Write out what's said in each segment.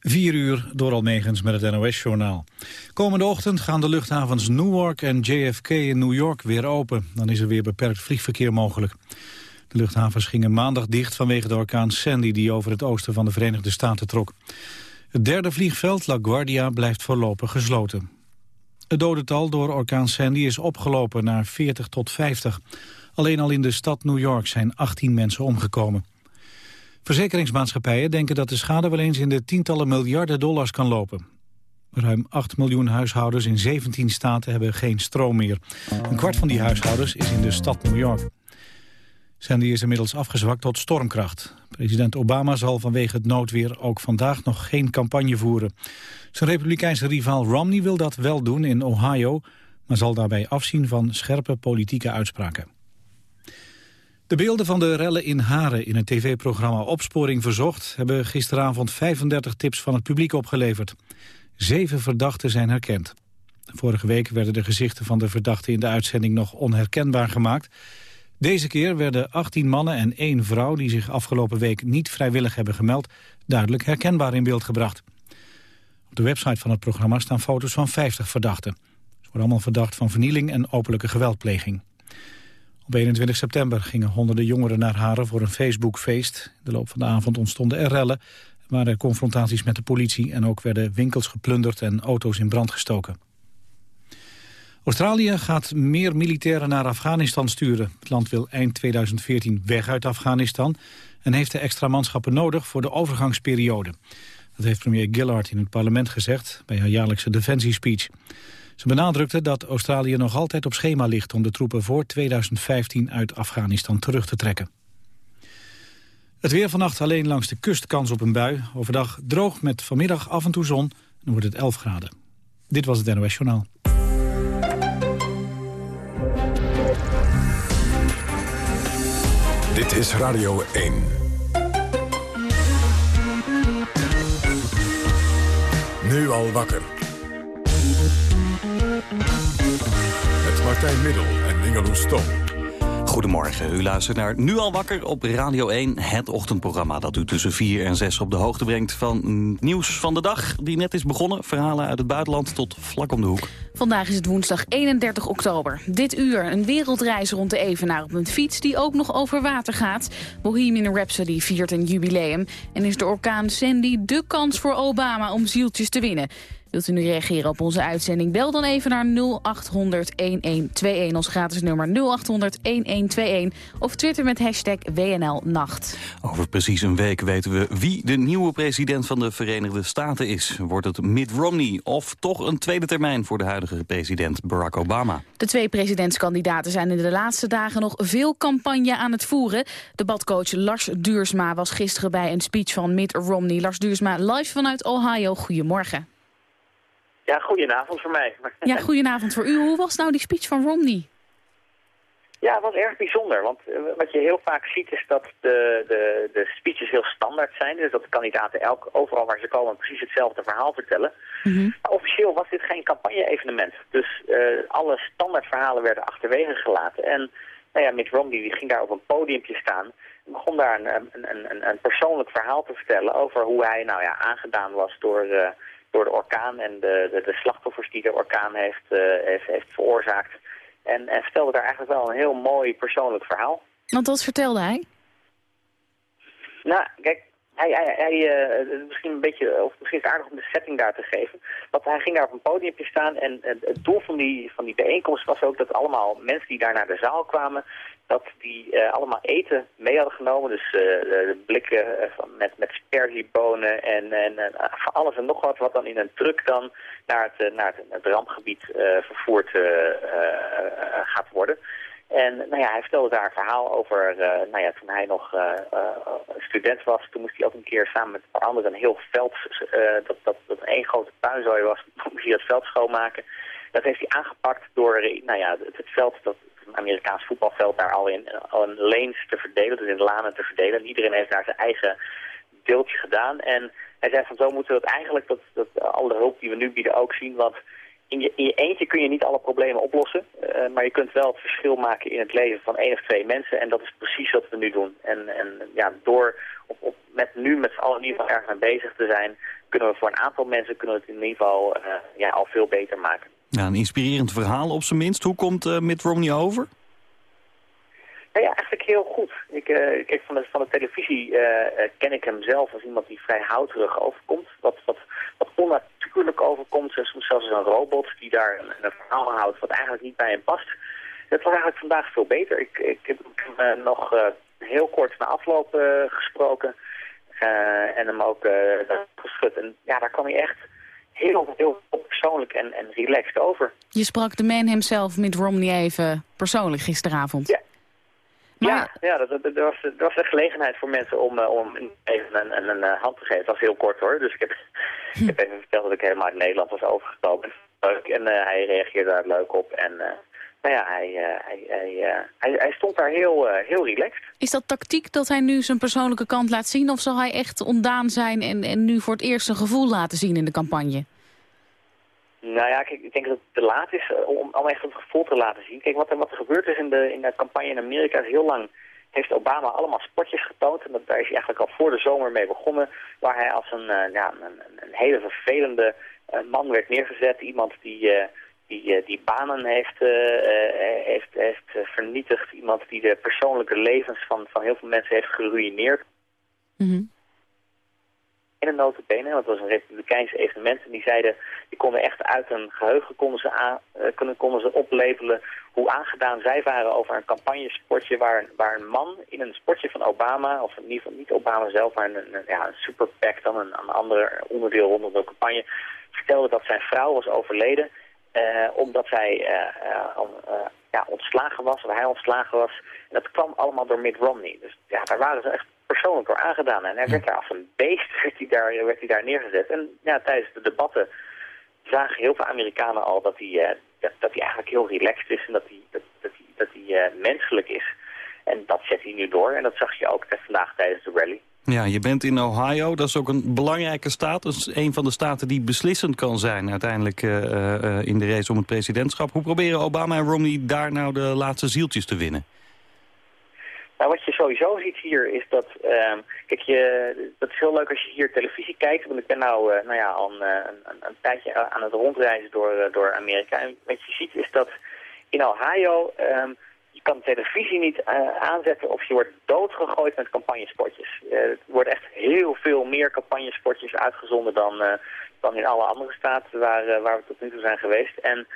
4 uur door Almegens met het NOS-journaal. Komende ochtend gaan de luchthavens Newark en JFK in New York weer open. Dan is er weer beperkt vliegverkeer mogelijk. De luchthavens gingen maandag dicht vanwege de orkaan Sandy... die over het oosten van de Verenigde Staten trok. Het derde vliegveld, LaGuardia, blijft voorlopig gesloten. Het dodental door orkaan Sandy is opgelopen naar 40 tot 50. Alleen al in de stad New York zijn 18 mensen omgekomen. Verzekeringsmaatschappijen denken dat de schade wel eens in de tientallen miljarden dollars kan lopen. Ruim 8 miljoen huishoudens in 17 staten hebben geen stroom meer. Een kwart van die huishoudens is in de stad New York. Sandy is inmiddels afgezwakt tot stormkracht. President Obama zal vanwege het noodweer ook vandaag nog geen campagne voeren. Zijn republikeinse rivaal Romney wil dat wel doen in Ohio... maar zal daarbij afzien van scherpe politieke uitspraken. De beelden van de rellen in Haren in het tv-programma Opsporing Verzocht... hebben gisteravond 35 tips van het publiek opgeleverd. Zeven verdachten zijn herkend. Vorige week werden de gezichten van de verdachten in de uitzending nog onherkenbaar gemaakt. Deze keer werden 18 mannen en één vrouw die zich afgelopen week niet vrijwillig hebben gemeld... duidelijk herkenbaar in beeld gebracht. Op de website van het programma staan foto's van 50 verdachten. Ze worden allemaal verdacht van vernieling en openlijke geweldpleging. Op 21 september gingen honderden jongeren naar Haren voor een Facebookfeest. In de loop van de avond ontstonden er rellen, waren confrontaties met de politie... en ook werden winkels geplunderd en auto's in brand gestoken. Australië gaat meer militairen naar Afghanistan sturen. Het land wil eind 2014 weg uit Afghanistan... en heeft de extra manschappen nodig voor de overgangsperiode. Dat heeft premier Gillard in het parlement gezegd... bij haar jaarlijkse defensiespeech. Ze benadrukte dat Australië nog altijd op schema ligt... om de troepen voor 2015 uit Afghanistan terug te trekken. Het weer vannacht alleen langs de kust kans op een bui. Overdag droog met vanmiddag af en toe zon. Dan wordt het 11 graden. Dit was het NOS Journaal. Dit is Radio 1. Nu al wakker. Met Martijn Middel en Ingeloes Stom. Goedemorgen, u luistert naar Nu al wakker op Radio 1. Het ochtendprogramma dat u tussen 4 en 6 op de hoogte brengt... van nieuws van de dag die net is begonnen. Verhalen uit het buitenland tot vlak om de hoek. Vandaag is het woensdag 31 oktober. Dit uur een wereldreis rond de Evenaar op een fiets... die ook nog over water gaat. Bohemian Rhapsody viert een jubileum. En is de orkaan Sandy de kans voor Obama om zieltjes te winnen... Wilt u nu reageren op onze uitzending? Bel dan even naar 0800-1121, ons gratis nummer 0800-1121. Of twitter met hashtag WNLNacht. Over precies een week weten we wie de nieuwe president van de Verenigde Staten is. Wordt het Mitt Romney of toch een tweede termijn voor de huidige president Barack Obama? De twee presidentskandidaten zijn in de laatste dagen nog veel campagne aan het voeren. Debatcoach Lars Duursma was gisteren bij een speech van Mitt Romney. Lars Duursma live vanuit Ohio. Goedemorgen. Ja, goedenavond voor mij. Ja, goedenavond voor u. Hoe was nou die speech van Romney? Ja, het was erg bijzonder. Want eh, wat je heel vaak ziet is dat de, de, de speeches heel standaard zijn. Dus dat de kandidaten elk, overal waar ze komen precies hetzelfde verhaal vertellen. Mhm. Maar officieel was dit geen campagne-evenement. Dus uh, alle standaardverhalen werden achterwege gelaten. En nou ja, Mitt Romney die ging daar op een podiumpje staan. En begon daar een, een, een, een persoonlijk verhaal te vertellen over hoe hij nou ja, aangedaan was door... Uh, door de orkaan en de, de, de slachtoffers die de orkaan heeft, uh, heeft, heeft, veroorzaakt. En, en vertelde daar eigenlijk wel een heel mooi persoonlijk verhaal. Want wat vertelde hij? Nou, kijk, hij, hij, hij uh, misschien een beetje, of misschien is het aardig om de setting daar te geven. Want hij ging daar op een podiumpje staan en het doel van die, van die bijeenkomst was ook dat allemaal mensen die daar naar de zaal kwamen, dat die uh, allemaal eten mee hadden genomen. Dus de blikken met, met sperziebonen en, en alles en nog wat wat dan in een truck dan naar het, naar het, het rampgebied vervoerd gaat worden. En nou ja, hij vertelde daar een verhaal over, uh, nou ja, toen hij nog uh, student was, toen moest hij ook een keer samen met een paar anderen een heel veld, dat, dat, dat één grote puinzooi was, moest hij dat veld schoonmaken. Dat heeft hij aangepakt door, nou ja, het, het veld, dat, een Amerikaans voetbalveld, daar al in, al lanes te verdelen, dus in lanen te verdelen. En iedereen heeft daar zijn eigen deeltje gedaan. En hij zei van zo moeten we het eigenlijk, dat, dat alle hulp die we nu bieden ook zien, want in je, je eentje kun je niet alle problemen oplossen. Uh, maar je kunt wel het verschil maken in het leven van één of twee mensen. En dat is precies wat we nu doen. En, en ja, door op, met nu met z'n allen in ieder geval ergens aan bezig te zijn... kunnen we voor een aantal mensen kunnen we het in ieder geval uh, ja, al veel beter maken. Ja, een inspirerend verhaal op zijn minst. Hoe komt uh, Mitt Romney over? Nou ja, eigenlijk heel goed. Ik, uh, kijk, van de, van de televisie ken ik hem zelf als iemand die vrij houterig overkomt. Wat, wat, wat onnatuurlijk overkomt. Soms zelfs als een robot die daar een, een, verhaal houdt wat eigenlijk niet bij hem past. Het was eigenlijk vandaag veel beter. Ik, ik heb hem nog heel kort na afloop gesproken. en hem ook geschud. En ja, daar kwam hij echt heel, heel persoonlijk en, en relaxed over. Je sprak de man hemzelf, met Romney, even persoonlijk gisteravond. Ja. Maar... Ja, ja dat, dat, dat, was, dat was een gelegenheid voor mensen om, uh, om even een, een, een, eh, hand te geven. Het was heel kort hoor, dus ik heb, ik heb even verteld dat ik helemaal uit Nederland was overgekomen. En uh, hij reageerde daar leuk op en nou ja, hij, hij, hij, hij, hij, stond daar heel, heel relaxed. Is dat tactiek dat hij nu zijn persoonlijke kant laat zien of zal hij echt ontdaan zijn en, en nu voor het eerst zijn gevoel laten zien in de campagne? Nou ja, kijk, ik denk dat het te laat is om, om echt het gevoel te laten zien. Kijk, wat er, wat er gebeurd is in de, in de campagne in Amerika is heel lang heeft Obama allemaal spotjes getoond. En dat, daar is hij eigenlijk al voor de zomer mee begonnen. Waar hij als een, uh, ja, een, een, hele vervelende uh, man werd neergezet. Iemand die, die, die banen heeft, heeft, heeft vernietigd. Iemand die de persoonlijke levens van, van heel veel mensen heeft geruineerd. Mm in een notabene, want het was een republikeins evenement. En die zeiden, die konden echt uit een geheugen konden ze, aan, uh, konden ze oplepelen hoe aangedaan zij waren over een campagnesportje waar, waar een man in een sportje van Obama, of in ieder geval niet Obama zelf, maar een, ja, een super PAC, dan een, een ander onderdeel rondom de campagne, vertelde dat zijn vrouw was overleden. Uh, omdat zij uh, ja, ontslagen was, of hij ontslagen was. En dat kwam allemaal door Mitt Romney. Dus ja, daar waren ze echt persoonlijk door aangedaan. En hij werd daar als een beest werd hij daar, werd hij daar neergezet. En ja, tijdens de debatten zagen heel veel Amerikanen al dat hij, uh, dat, dat hij eigenlijk heel relaxed is en dat hij, dat, dat hij, dat hij uh, menselijk is. En dat zet hij nu door en dat zag je ook vandaag tijdens de rally. Ja, je bent in Ohio, dat is ook een belangrijke staat. Dat is een van de staten die beslissend kan zijn uiteindelijk uh, uh, in de race om het presidentschap. Hoe proberen Obama en Romney daar nou de laatste zieltjes te winnen? Nou, wat je sowieso ziet hier is dat, uh, kijk, je, dat is heel leuk als je hier televisie kijkt. Want ik ben nou, uh, nou ja, al een, een, een, tijdje aan het rondreizen door, uh, door Amerika. En wat je ziet is dat in Ohio, um, je kan televisie niet aanzetten of je wordt doodgegooid met campagnespotjes. er wordt echt heel veel meer campagnesportjes uitgezonden dan, dan in alle andere staten waar, waar we tot nu toe zijn geweest. En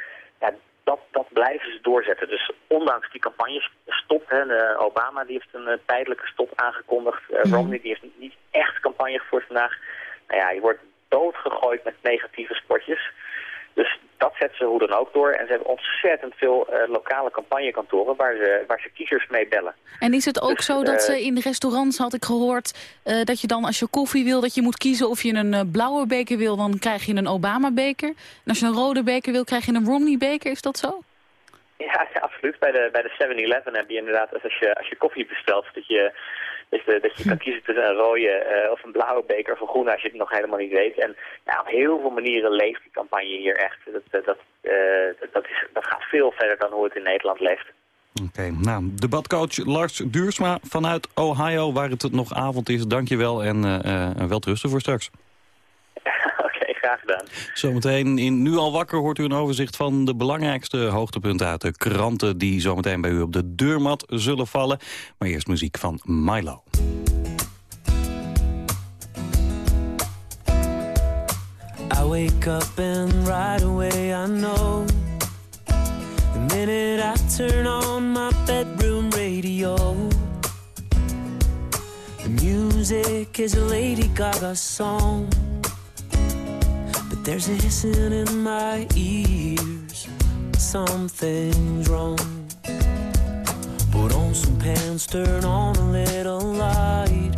ja, dat, dat blijven ze doorzetten. Dus ondanks die campagnestop, hè, Obama die heeft een uh, tijdelijke stop aangekondigd. Uh, mm. Romney die heeft niet echt campagne gevoerd vandaag. Nou ja, je wordt doodgegooid met negatieve sportjes. Dus dat zetten ze hoe dan ook door. En ze hebben ontzettend veel uh, lokale campagnekantoren waar ze, waar ze kiezers mee bellen. En is het ook dus, zo dat uh, ze in de restaurants, had ik gehoord... Uh, dat je dan als je koffie wil, dat je moet kiezen of je een blauwe beker wil... dan krijg je een Obama-beker. En als je een rode beker wil, krijg je een Romney-beker. Is dat zo? Ja, ja, absoluut. Bij de, bij de 7-Eleven heb je inderdaad, als je, als je koffie bestelt... dat je dus de, dat je kan kiezen tussen een rode uh, of een blauwe beker of een groene als je het nog helemaal niet weet. En nou, op heel veel manieren leeft die campagne hier echt. Dat, dat, uh, dat, is, dat gaat veel verder dan hoe het in Nederland leeft. Oké, okay, nou, debatcoach Lars Duursma vanuit Ohio, waar het nog avond is. Dankjewel en uh, wel trusten voor straks. Graag gedaan. Zometeen in Nu al wakker hoort u een overzicht van de belangrijkste hoogtepunten uit de kranten... die zometeen bij u op de deurmat zullen vallen. Maar eerst muziek van Milo. I wake up and right away I know The minute I turn on my bedroom radio The music is a Lady Gaga song There's a hissing in my ears. Something's wrong. Put on some pants, turn on a little light.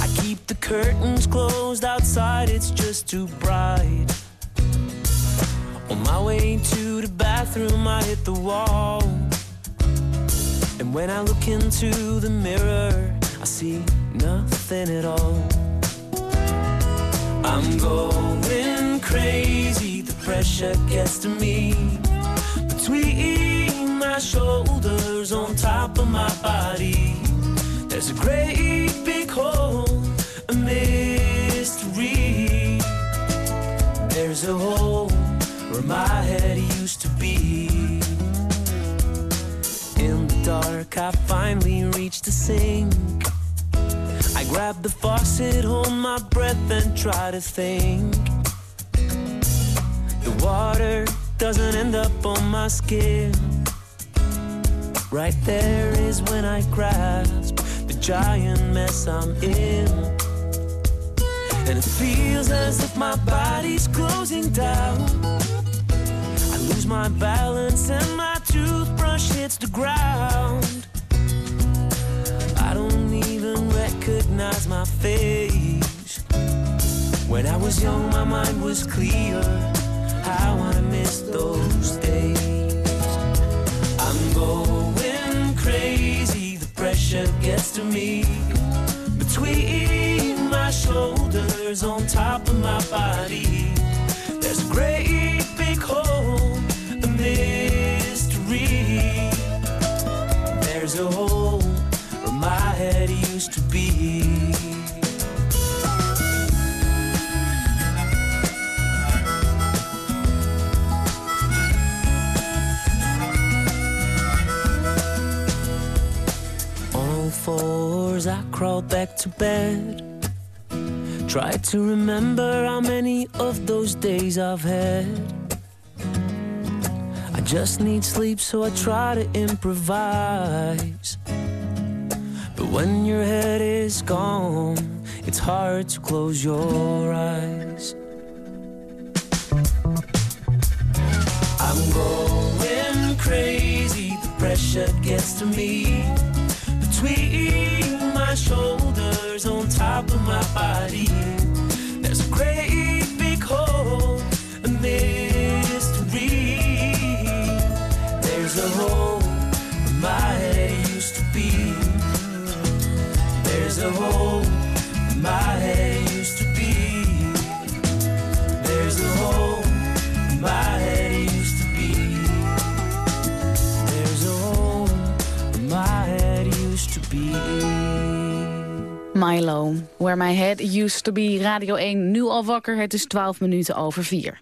I keep the curtains closed outside, it's just too bright. On my way to the bathroom, I hit the wall. And when I look into the mirror, I see nothing at all. I'm going crazy. The pressure gets to me. Between my shoulders, on top of my body, there's a great big hole, a mystery. There's a hole where my head used to be. In the dark, I finally reached the sink. Grab the faucet, hold my breath, and try to think. The water doesn't end up on my skin. Right there is when I grasp the giant mess I'm in. And it feels as if my body's closing down. I lose my balance and my toothbrush hits the ground. Recognize my face. When I was young, my mind was clear. How I miss those days. I'm going crazy, the pressure gets to me. Between my shoulders, on top of my body, there's a great big hole, a mystery. There's a hole used to be. All fours, I crawled back to bed. Tried to remember how many of those days I've had. I just need sleep, so I try to improvise. When your head is gone, it's hard to close your eyes. I'm going crazy, the pressure gets to me. Between my shoulders, on top of my body, there's a great big hole, a a hole where my head used to be. There's a hole where my head used to be. There's a hole where my head used to be. Milo, Where My Head Used To Be, Radio 1, nu al wakker. Het is 12 minuten over 4.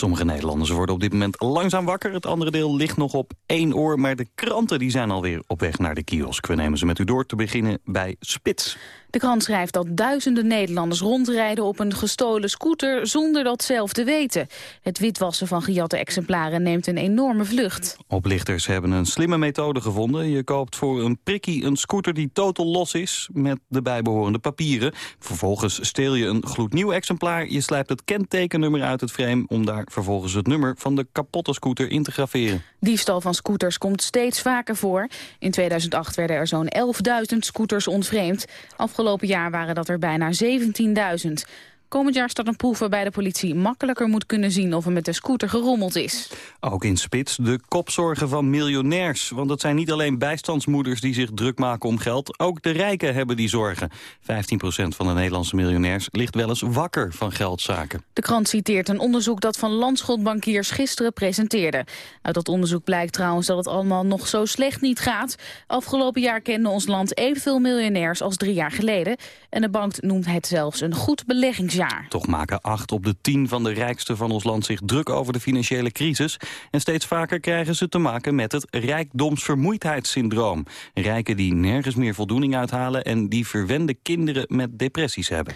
Sommige Nederlanders worden op dit moment langzaam wakker. Het andere deel ligt nog op één oor. Maar de kranten die zijn alweer op weg naar de kiosk. We nemen ze met u door te beginnen bij Spits. De krant schrijft dat duizenden Nederlanders rondrijden op een gestolen scooter zonder dat zelf te weten. Het witwassen van gejatte exemplaren neemt een enorme vlucht. Oplichters hebben een slimme methode gevonden. Je koopt voor een prikkie een scooter die totaal los is met de bijbehorende papieren. Vervolgens steel je een gloednieuw exemplaar. Je slijpt het kentekennummer uit het frame om daar vervolgens het nummer van de kapotte scooter in te graveren. Diefstal van scooters komt steeds vaker voor. In 2008 werden er zo'n 11.000 scooters ontvreemd. Afgelopen jaar waren dat er bijna 17.000. Komend jaar staat een proef waarbij de politie makkelijker moet kunnen zien of er met de scooter gerommeld is. Ook in Spits de kopzorgen van miljonairs. Want het zijn niet alleen bijstandsmoeders die zich druk maken om geld. Ook de rijken hebben die zorgen. 15% van de Nederlandse miljonairs ligt wel eens wakker van geldzaken. De krant citeert een onderzoek dat van Landschotbankiers gisteren presenteerde. Uit dat onderzoek blijkt trouwens dat het allemaal nog zo slecht niet gaat. Afgelopen jaar kende ons land evenveel miljonairs als drie jaar geleden. En de bank noemt het zelfs een goed beleggingsjaar. Toch maken acht op de tien van de rijkste van ons land zich druk over de financiële crisis. En steeds vaker krijgen ze te maken met het rijkdomsvermoeidheidssyndroom. Rijken die nergens meer voldoening uithalen en die verwende kinderen met depressies hebben.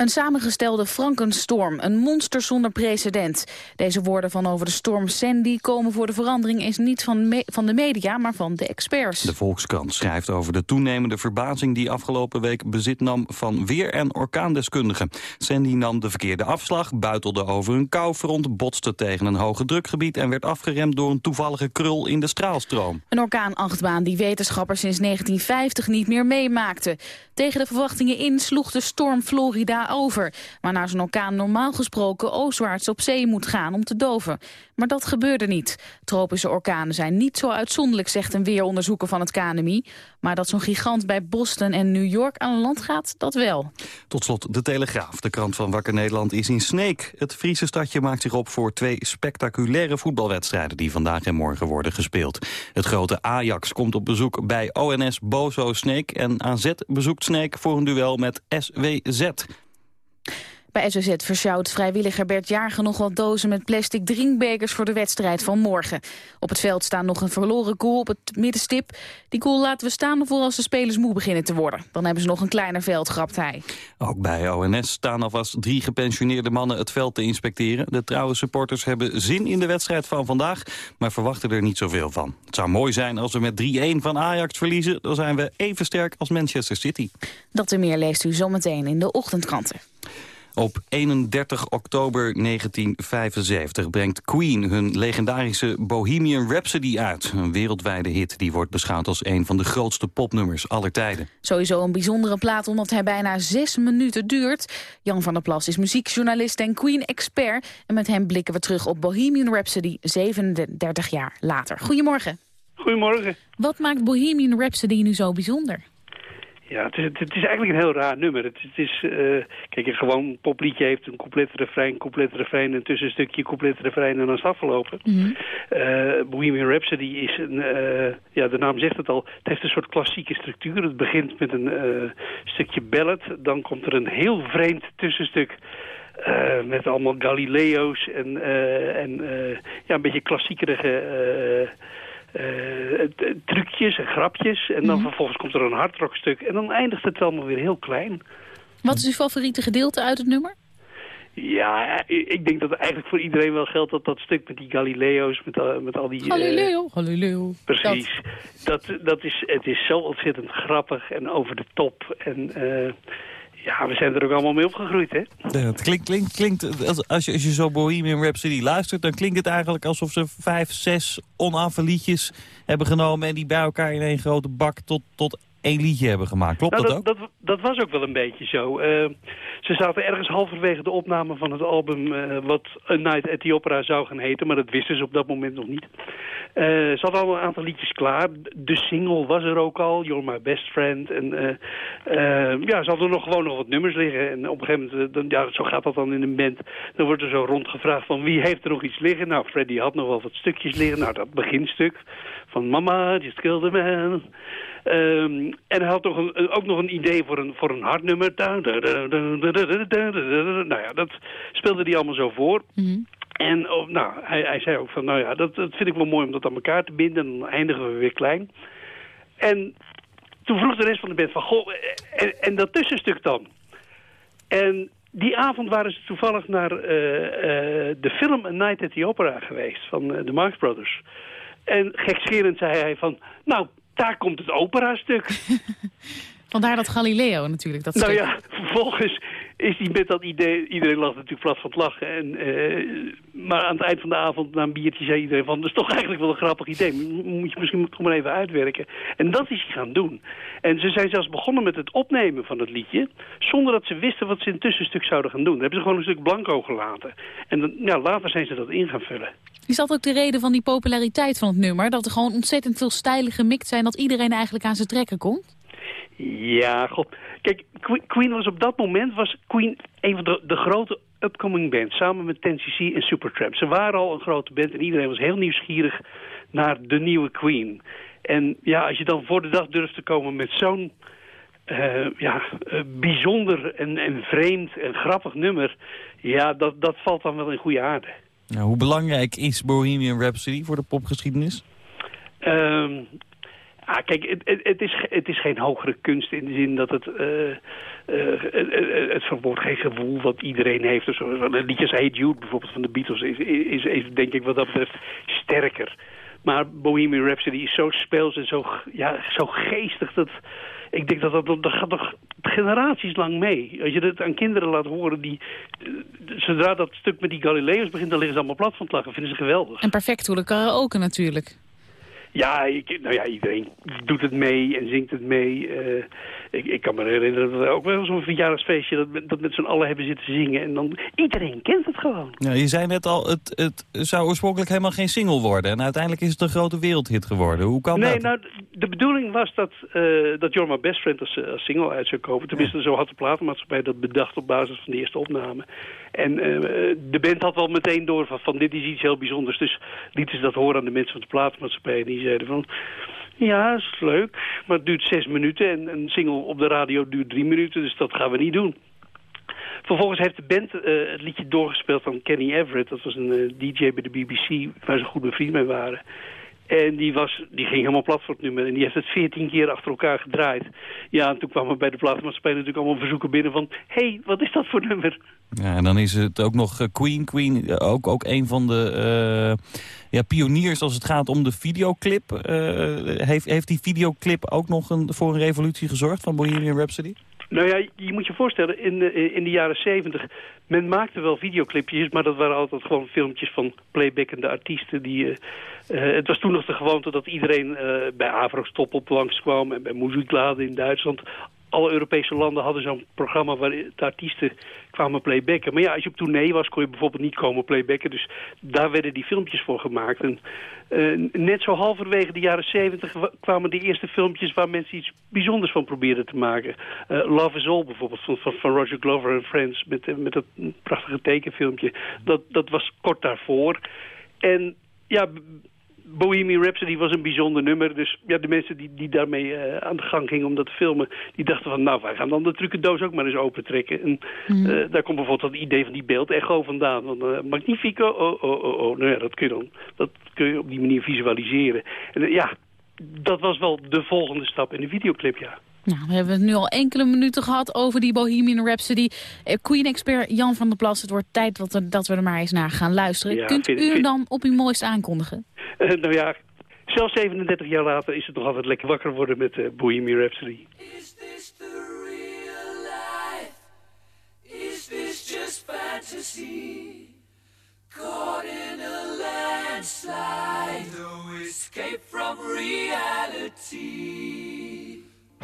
Een samengestelde Frankenstorm, een monster zonder precedent. Deze woorden van over de storm Sandy komen voor de verandering eens niet van, van de media, maar van de experts. De Volkskrant schrijft over de toenemende verbazing die afgelopen week bezit nam van weer- en orkaandeskundigen. Sandy nam de verkeerde afslag, buitelde over een koufront, botste tegen een hoge drukgebied en werd afgeremd door een toevallige krul in de straalstroom. Een orkaanachtbaan die wetenschappers sinds 1950 niet meer meemaakten. Tegen de verwachtingen in sloeg de storm Florida over, waarna zo'n orkaan normaal gesproken oostwaarts op zee moet gaan om te doven. Maar dat gebeurde niet. Tropische orkanen zijn niet zo uitzonderlijk, zegt een weeronderzoeker van het KNMI. Maar dat zo'n gigant bij Boston en New York aan land gaat, dat wel. Tot slot de Telegraaf. De krant van Wakker Nederland is in Sneek. Het Friese stadje maakt zich op voor twee spectaculaire voetbalwedstrijden... die vandaag en morgen worden gespeeld. Het grote Ajax komt op bezoek bij ONS Bozo Sneek... en AZ bezoekt Sneek voor een duel met SWZ. Bij SOZ versjouwt vrijwilliger Bert Jager nog wat dozen met plastic drinkbekers voor de wedstrijd van morgen. Op het veld staan nog een verloren goal op het middenstip. Die goal laten we staan voor als de spelers moe beginnen te worden. Dan hebben ze nog een kleiner veld, grapt hij. Ook bij ONS staan alvast drie gepensioneerde mannen het veld te inspecteren. De trouwe supporters hebben zin in de wedstrijd van vandaag, maar verwachten er niet zoveel van. Het zou mooi zijn als we met 3-1 van Ajax verliezen. Dan zijn we even sterk als Manchester City. Dat en meer leest u zometeen in de ochtendkranten. Op 31 oktober 1975 brengt Queen hun legendarische Bohemian Rhapsody uit. Een wereldwijde hit die wordt beschouwd als een van de grootste popnummers aller tijden. Sowieso een bijzondere plaat omdat hij bijna zes minuten duurt. Jan van der Plas is muziekjournalist en Queen-expert. En met hem blikken we terug op Bohemian Rhapsody 37 jaar later. Goedemorgen. Goedemorgen. Wat maakt Bohemian Rhapsody nu zo bijzonder? Ja, het is, het is eigenlijk een heel raar nummer. Het, het is, uh, kijk, een gewoon popliedje heeft een compleet refrein, compleet refrein, een tussenstukje, compleet refrein en dan is het afgelopen. Mm -hmm. uh, Bohemian Rhapsody is een, uh, ja, de naam zegt het al, het heeft een soort klassieke structuur. Het begint met een stukje ballad, dan komt er een heel vreemd tussenstuk. Uh, met allemaal Galileo's en, uh, en uh, ja, een beetje klassiekerige uh, trucjes en grapjes. En dan mm. vervolgens komt er een hardrockstuk. En dan eindigt het allemaal weer heel klein. Wat is uw favoriete gedeelte uit het nummer? Ja, ik denk dat eigenlijk voor iedereen wel geldt dat dat stuk met die Galileo's, met, uh, met al die... Galileo, uh, Galileo. Precies. Dat. Dat, dat is, het is zo ontzettend grappig en over de top. En uh, ja, we zijn er ook allemaal mee opgegroeid, hè? Ja, het klinkt, klinkt, klinkt als, je, als je zo Bohemian Rhapsody luistert... dan klinkt het eigenlijk alsof ze vijf, zes onaffe liedjes hebben genomen... en die bij elkaar in één grote bak tot, tot één liedje hebben gemaakt. Klopt nou, dat, ook? Dat, dat, was ook wel een beetje zo. Uh, ze zaten ergens halverwege de opname van het album... Uh, wat A Night at the Opera zou gaan heten, maar dat wisten ze op dat moment nog niet. Uh, ze hadden al een aantal liedjes klaar. De single was er ook al, You're My Best Friend. En ja, ze hadden nog gewoon nog wat nummers liggen. En op een gegeven moment, dan, ja, zo gaat dat dan in een band. Dan wordt er zo rondgevraagd van wie heeft er nog iets liggen? Nou, Freddy had nog wel wat stukjes liggen. Nou, dat beginstuk van Mama, just killed a man... Um, en hij had toch een, ook nog een idee voor een, voor een hardnummer. Nou ja, dat speelde hij allemaal zo voor. Mm -hmm. En nou, hij, hij zei ook van, nou ja, dat, dat vind ik wel mooi om dat aan elkaar te binden. En dan eindigen we weer klein. En toen vroeg de rest van de band van, goh, en, en dat tussenstuk dan? En die avond waren ze toevallig naar uh, uh, de film A Night at the Opera geweest van uh, de Marx Brothers. En gekscherend zei hij van, nou, daar komt het opera-stuk. Vandaar dat Galileo natuurlijk. Dat nou stuk. ja, vervolgens is hij met dat idee... Iedereen lag natuurlijk plat van het lachen. En, uh, maar aan het eind van de avond, na een biertje, zei iedereen van... dat is toch eigenlijk wel een grappig idee. Moet je misschien toch maar even uitwerken. En dat is hij gaan doen. En ze zijn zelfs begonnen met het opnemen van het liedje... zonder dat ze wisten wat ze in het tussenstuk zouden gaan doen. Hebben ze gewoon een stuk blanco gelaten. En dan, ja, later zijn ze dat in gaan vullen. Is dat ook de reden van die populariteit van het nummer? Dat er gewoon ontzettend veel stijlen gemikt zijn... dat iedereen eigenlijk aan zijn trekken komt? Ja, god. Kijk, Queen was op dat moment was Queen een van de, de grote upcoming bands. Samen met 10cc en Supertramp. Ze waren al een grote band en iedereen was heel nieuwsgierig naar de nieuwe Queen. En ja, als je dan voor de dag durft te komen met zo'n uh, ja, uh, bijzonder en, en vreemd en grappig nummer... ja, dat, dat valt dan wel in goede aarde. Nou, hoe belangrijk is Bohemian Rhapsody voor de popgeschiedenis? Um, Ah, kijk, het, het, is, het is geen hogere kunst in de zin dat het... Uh, het verwoordt geen gevoel wat iedereen heeft. Dus, liedjes Hey Jude bijvoorbeeld van de Beatles is, is, is, denk ik wat dat betreft sterker. Maar Bohemian Rhapsody is zo speels en zo, ja, zo geestig dat... Ik denk dat dat, dat gaat nog generaties lang mee. Als je het aan kinderen laat horen, die, zodra dat stuk met die Galileo's begint, dan liggen ze allemaal plat van het lachen. Vinden ze geweldig. En perfect hoe de karaoke natuurlijk. Ja, ik, nou ja, iedereen doet het mee en zingt het mee. Uh, ik, ik, kan me herinneren dat we ook wel zo'n verjaardagsfeestje... dat, dat met z'n allen hebben zitten zingen. En dan, iedereen kent het gewoon. Ja, je zei net al, het, het zou oorspronkelijk helemaal geen single worden. En uiteindelijk is het een grote wereldhit geworden. Hoe kan nee, dat? Nou, de bedoeling was dat, uh, dat You're My Best Friend als, als single uit zou komen. Tenminste, zo had de platenmaatschappij dat bedacht op basis van de eerste opname. En uh, de band had wel meteen door van, van dit is iets heel bijzonders. Dus lieten ze dat horen aan de mensen van de platenmaatschappij. En die zeiden van... Ja, is leuk, maar het duurt zes minuten en een single op de radio duurt drie minuten, dus dat gaan we niet doen. Vervolgens heeft de band uh, het liedje doorgespeeld van Kenny Everett. Dat was een uh, DJ bij de BBC waar ze goed bevriend mee waren. En die, was, die ging helemaal plat voor het nummer. En die heeft het veertien keer achter elkaar gedraaid. Ja, en toen kwamen bij de platenmaatschappij natuurlijk allemaal verzoeken binnen van... hé, hey, wat is dat voor nummer? Ja, en dan is het ook nog Queen. Queen, ook, ook een van de uh, ja, pioniers als het gaat om de videoclip. Uh, heeft, heeft die videoclip ook nog een, voor een revolutie gezorgd van Bohemian Rhapsody? Nou ja, je moet je voorstellen, in de, in de jaren zeventig... men maakte wel videoclipjes, maar dat waren altijd gewoon filmpjes van playbackende artiesten. Die, uh, uh, het was toen nog de gewoonte dat iedereen uh, bij Avrostop op langskwam... en bij Muziekladen in Duitsland alle Europese landen hadden zo'n programma waar de artiesten kwamen playbacken. Maar ja, als je op tournee was, kon je bijvoorbeeld niet komen playbacken. Dus daar werden die filmpjes voor gemaakt. En uh, net zo halverwege de jaren zeventig kwamen de eerste filmpjes waar mensen iets bijzonders van probeerden te maken. Love is All bijvoorbeeld, van, van Roger Glover en Friends, met, met dat prachtige tekenfilmpje. Dat, dat was kort daarvoor. En ja, Bohemian Rhapsody was een bijzonder nummer. Dus ja, de mensen die, die daarmee uh, aan de gang gingen om dat te filmen... die dachten van, nou, wij gaan dan de trucendoos ook maar eens opentrekken. En mm. uh, daar komt bijvoorbeeld dat idee van die beeldecho vandaan. Van uh, Magnifico, oh, oh, oh, oh. Nou ja, dat kun je dan dat kun je op die manier visualiseren. En ja, dat was wel de volgende stap in de videoclip, ja. Nou, we hebben het nu al enkele minuten gehad over die Bohemian Rhapsody. Queen-expert Jan van der Plas, het wordt tijd dat we, dat we er maar eens naar gaan luisteren. Ja, Kunt vind, u vind... dan op uw mooiste aankondigen? Uh, nou ja, zelfs 37 jaar later is het nog altijd lekker wakker worden met uh, Bohemian Rhapsody. Is this the real life? Is this just fantasy? Caught in a landslide, no escape from reality.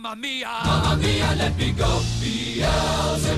mamma mia. Mamma mia, let me go. Beelzebub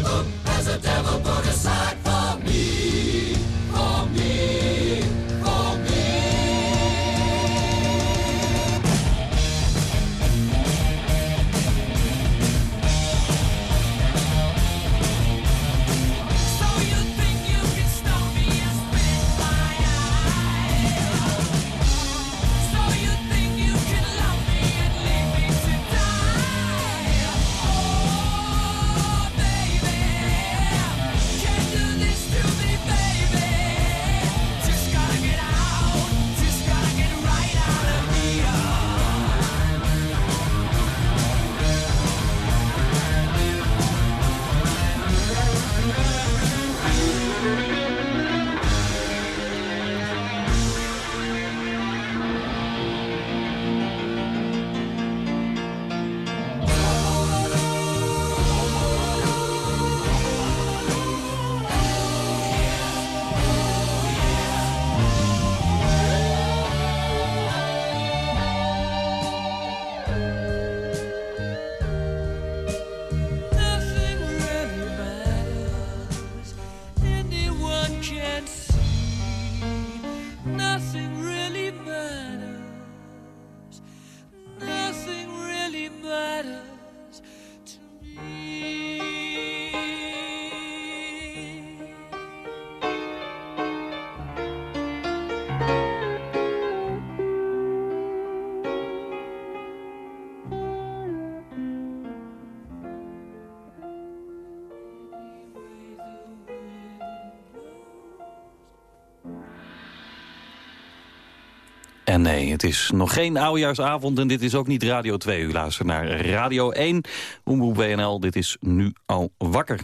En nee, het is nog geen oudejaarsavond en dit is ook niet Radio 2. U luistert naar Radio 1, Omroep WNL, dit is nu al wakker.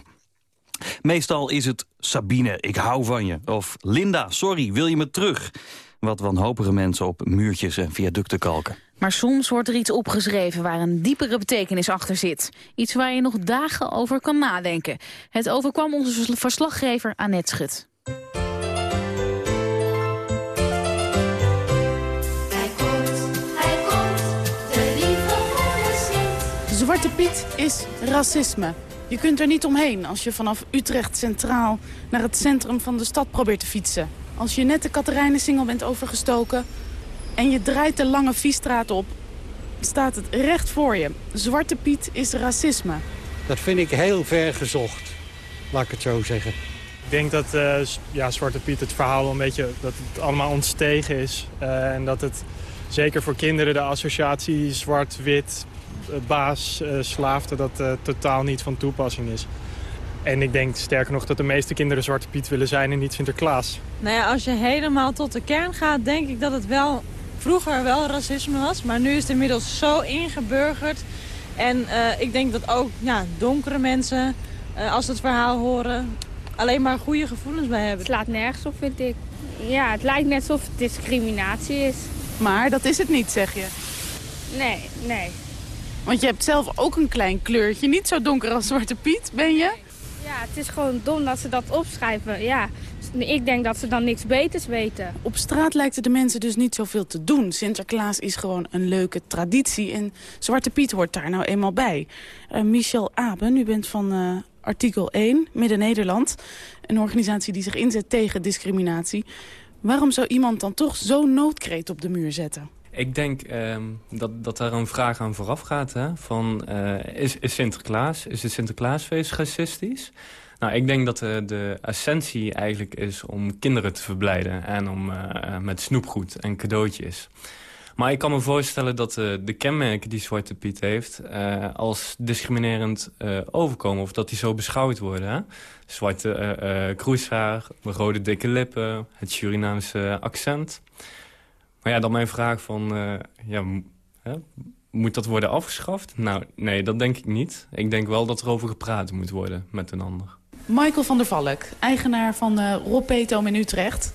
Meestal is het Sabine, ik hou van je. Of Linda, sorry, wil je me terug? Wat wanhopige mensen op muurtjes en viaducten kalken. Maar soms wordt er iets opgeschreven waar een diepere betekenis achter zit. Iets waar je nog dagen over kan nadenken. Het overkwam onze verslaggever Annette Schut. Zwarte Piet is racisme. Je kunt er niet omheen als je vanaf Utrecht Centraal naar het centrum van de stad probeert te fietsen. Als je net de Katerijnensingel bent overgestoken en je draait de lange Viestraat op, staat het recht voor je. Zwarte Piet is racisme. Dat vind ik heel ver gezocht, laat ik het zo zeggen. Ik denk dat eh, ja, Zwarte Piet het verhaal wel een beetje dat het allemaal ontstegen is. Eh, en dat het zeker voor kinderen de associatie zwart-wit, baas, eh, slaaf, dat dat eh, totaal niet van toepassing is. En ik denk sterker nog dat de meeste kinderen Zwarte Piet willen zijn en niet Sinterklaas. Nou ja, als je helemaal tot de kern gaat, denk ik dat het wel vroeger wel racisme was. Maar nu is het inmiddels zo ingeburgerd. En eh, ik denk dat ook ja, donkere mensen, eh, als ze het verhaal horen, alleen maar goede gevoelens bij hebben. Het slaat nergens op, vind ik. Ja, het lijkt net alsof het discriminatie is. Maar dat is het niet, zeg je. Nee, nee. Want je hebt zelf ook een klein kleurtje. Niet zo donker als Zwarte Piet, ben je? Ja, het is gewoon dom dat ze dat opschrijven. Ja, ik denk dat ze dan niks beters weten. Op straat lijken de mensen dus niet zoveel te doen. Sinterklaas is gewoon een leuke traditie en Zwarte Piet hoort daar nou eenmaal bij. Eh, Michel Aben, u bent van eh, artikel 1, Midden-Nederland. Een organisatie die zich inzet tegen discriminatie. Waarom zou iemand dan toch zo'n noodkreet op de muur zetten? Ik denk ehm, dat, dat daar een vraag aan vooraf gaat. Hè? Van, eh, is, Sinterklaas, is het Sinterklaasfeest racistisch? Nou, ik denk dat de, de essentie eigenlijk is om kinderen te verblijden. En om eh, met snoepgoed en cadeautjes. Maar ik kan me voorstellen dat de kenmerken die Zwarte Piet heeft... Als discriminerend overkomen of dat die zo beschouwd worden. Hè? Zwarte kroeshaar, rode dikke lippen, het Surinaamse accent. Maar ja, dan mijn vraag van... ja, hè? moet dat worden afgeschaft? Nou, nee, dat denk ik niet. Ik denk wel dat er over gepraat moet worden met een ander. Michael van der Valk, eigenaar van uh, Rob Petom in Utrecht.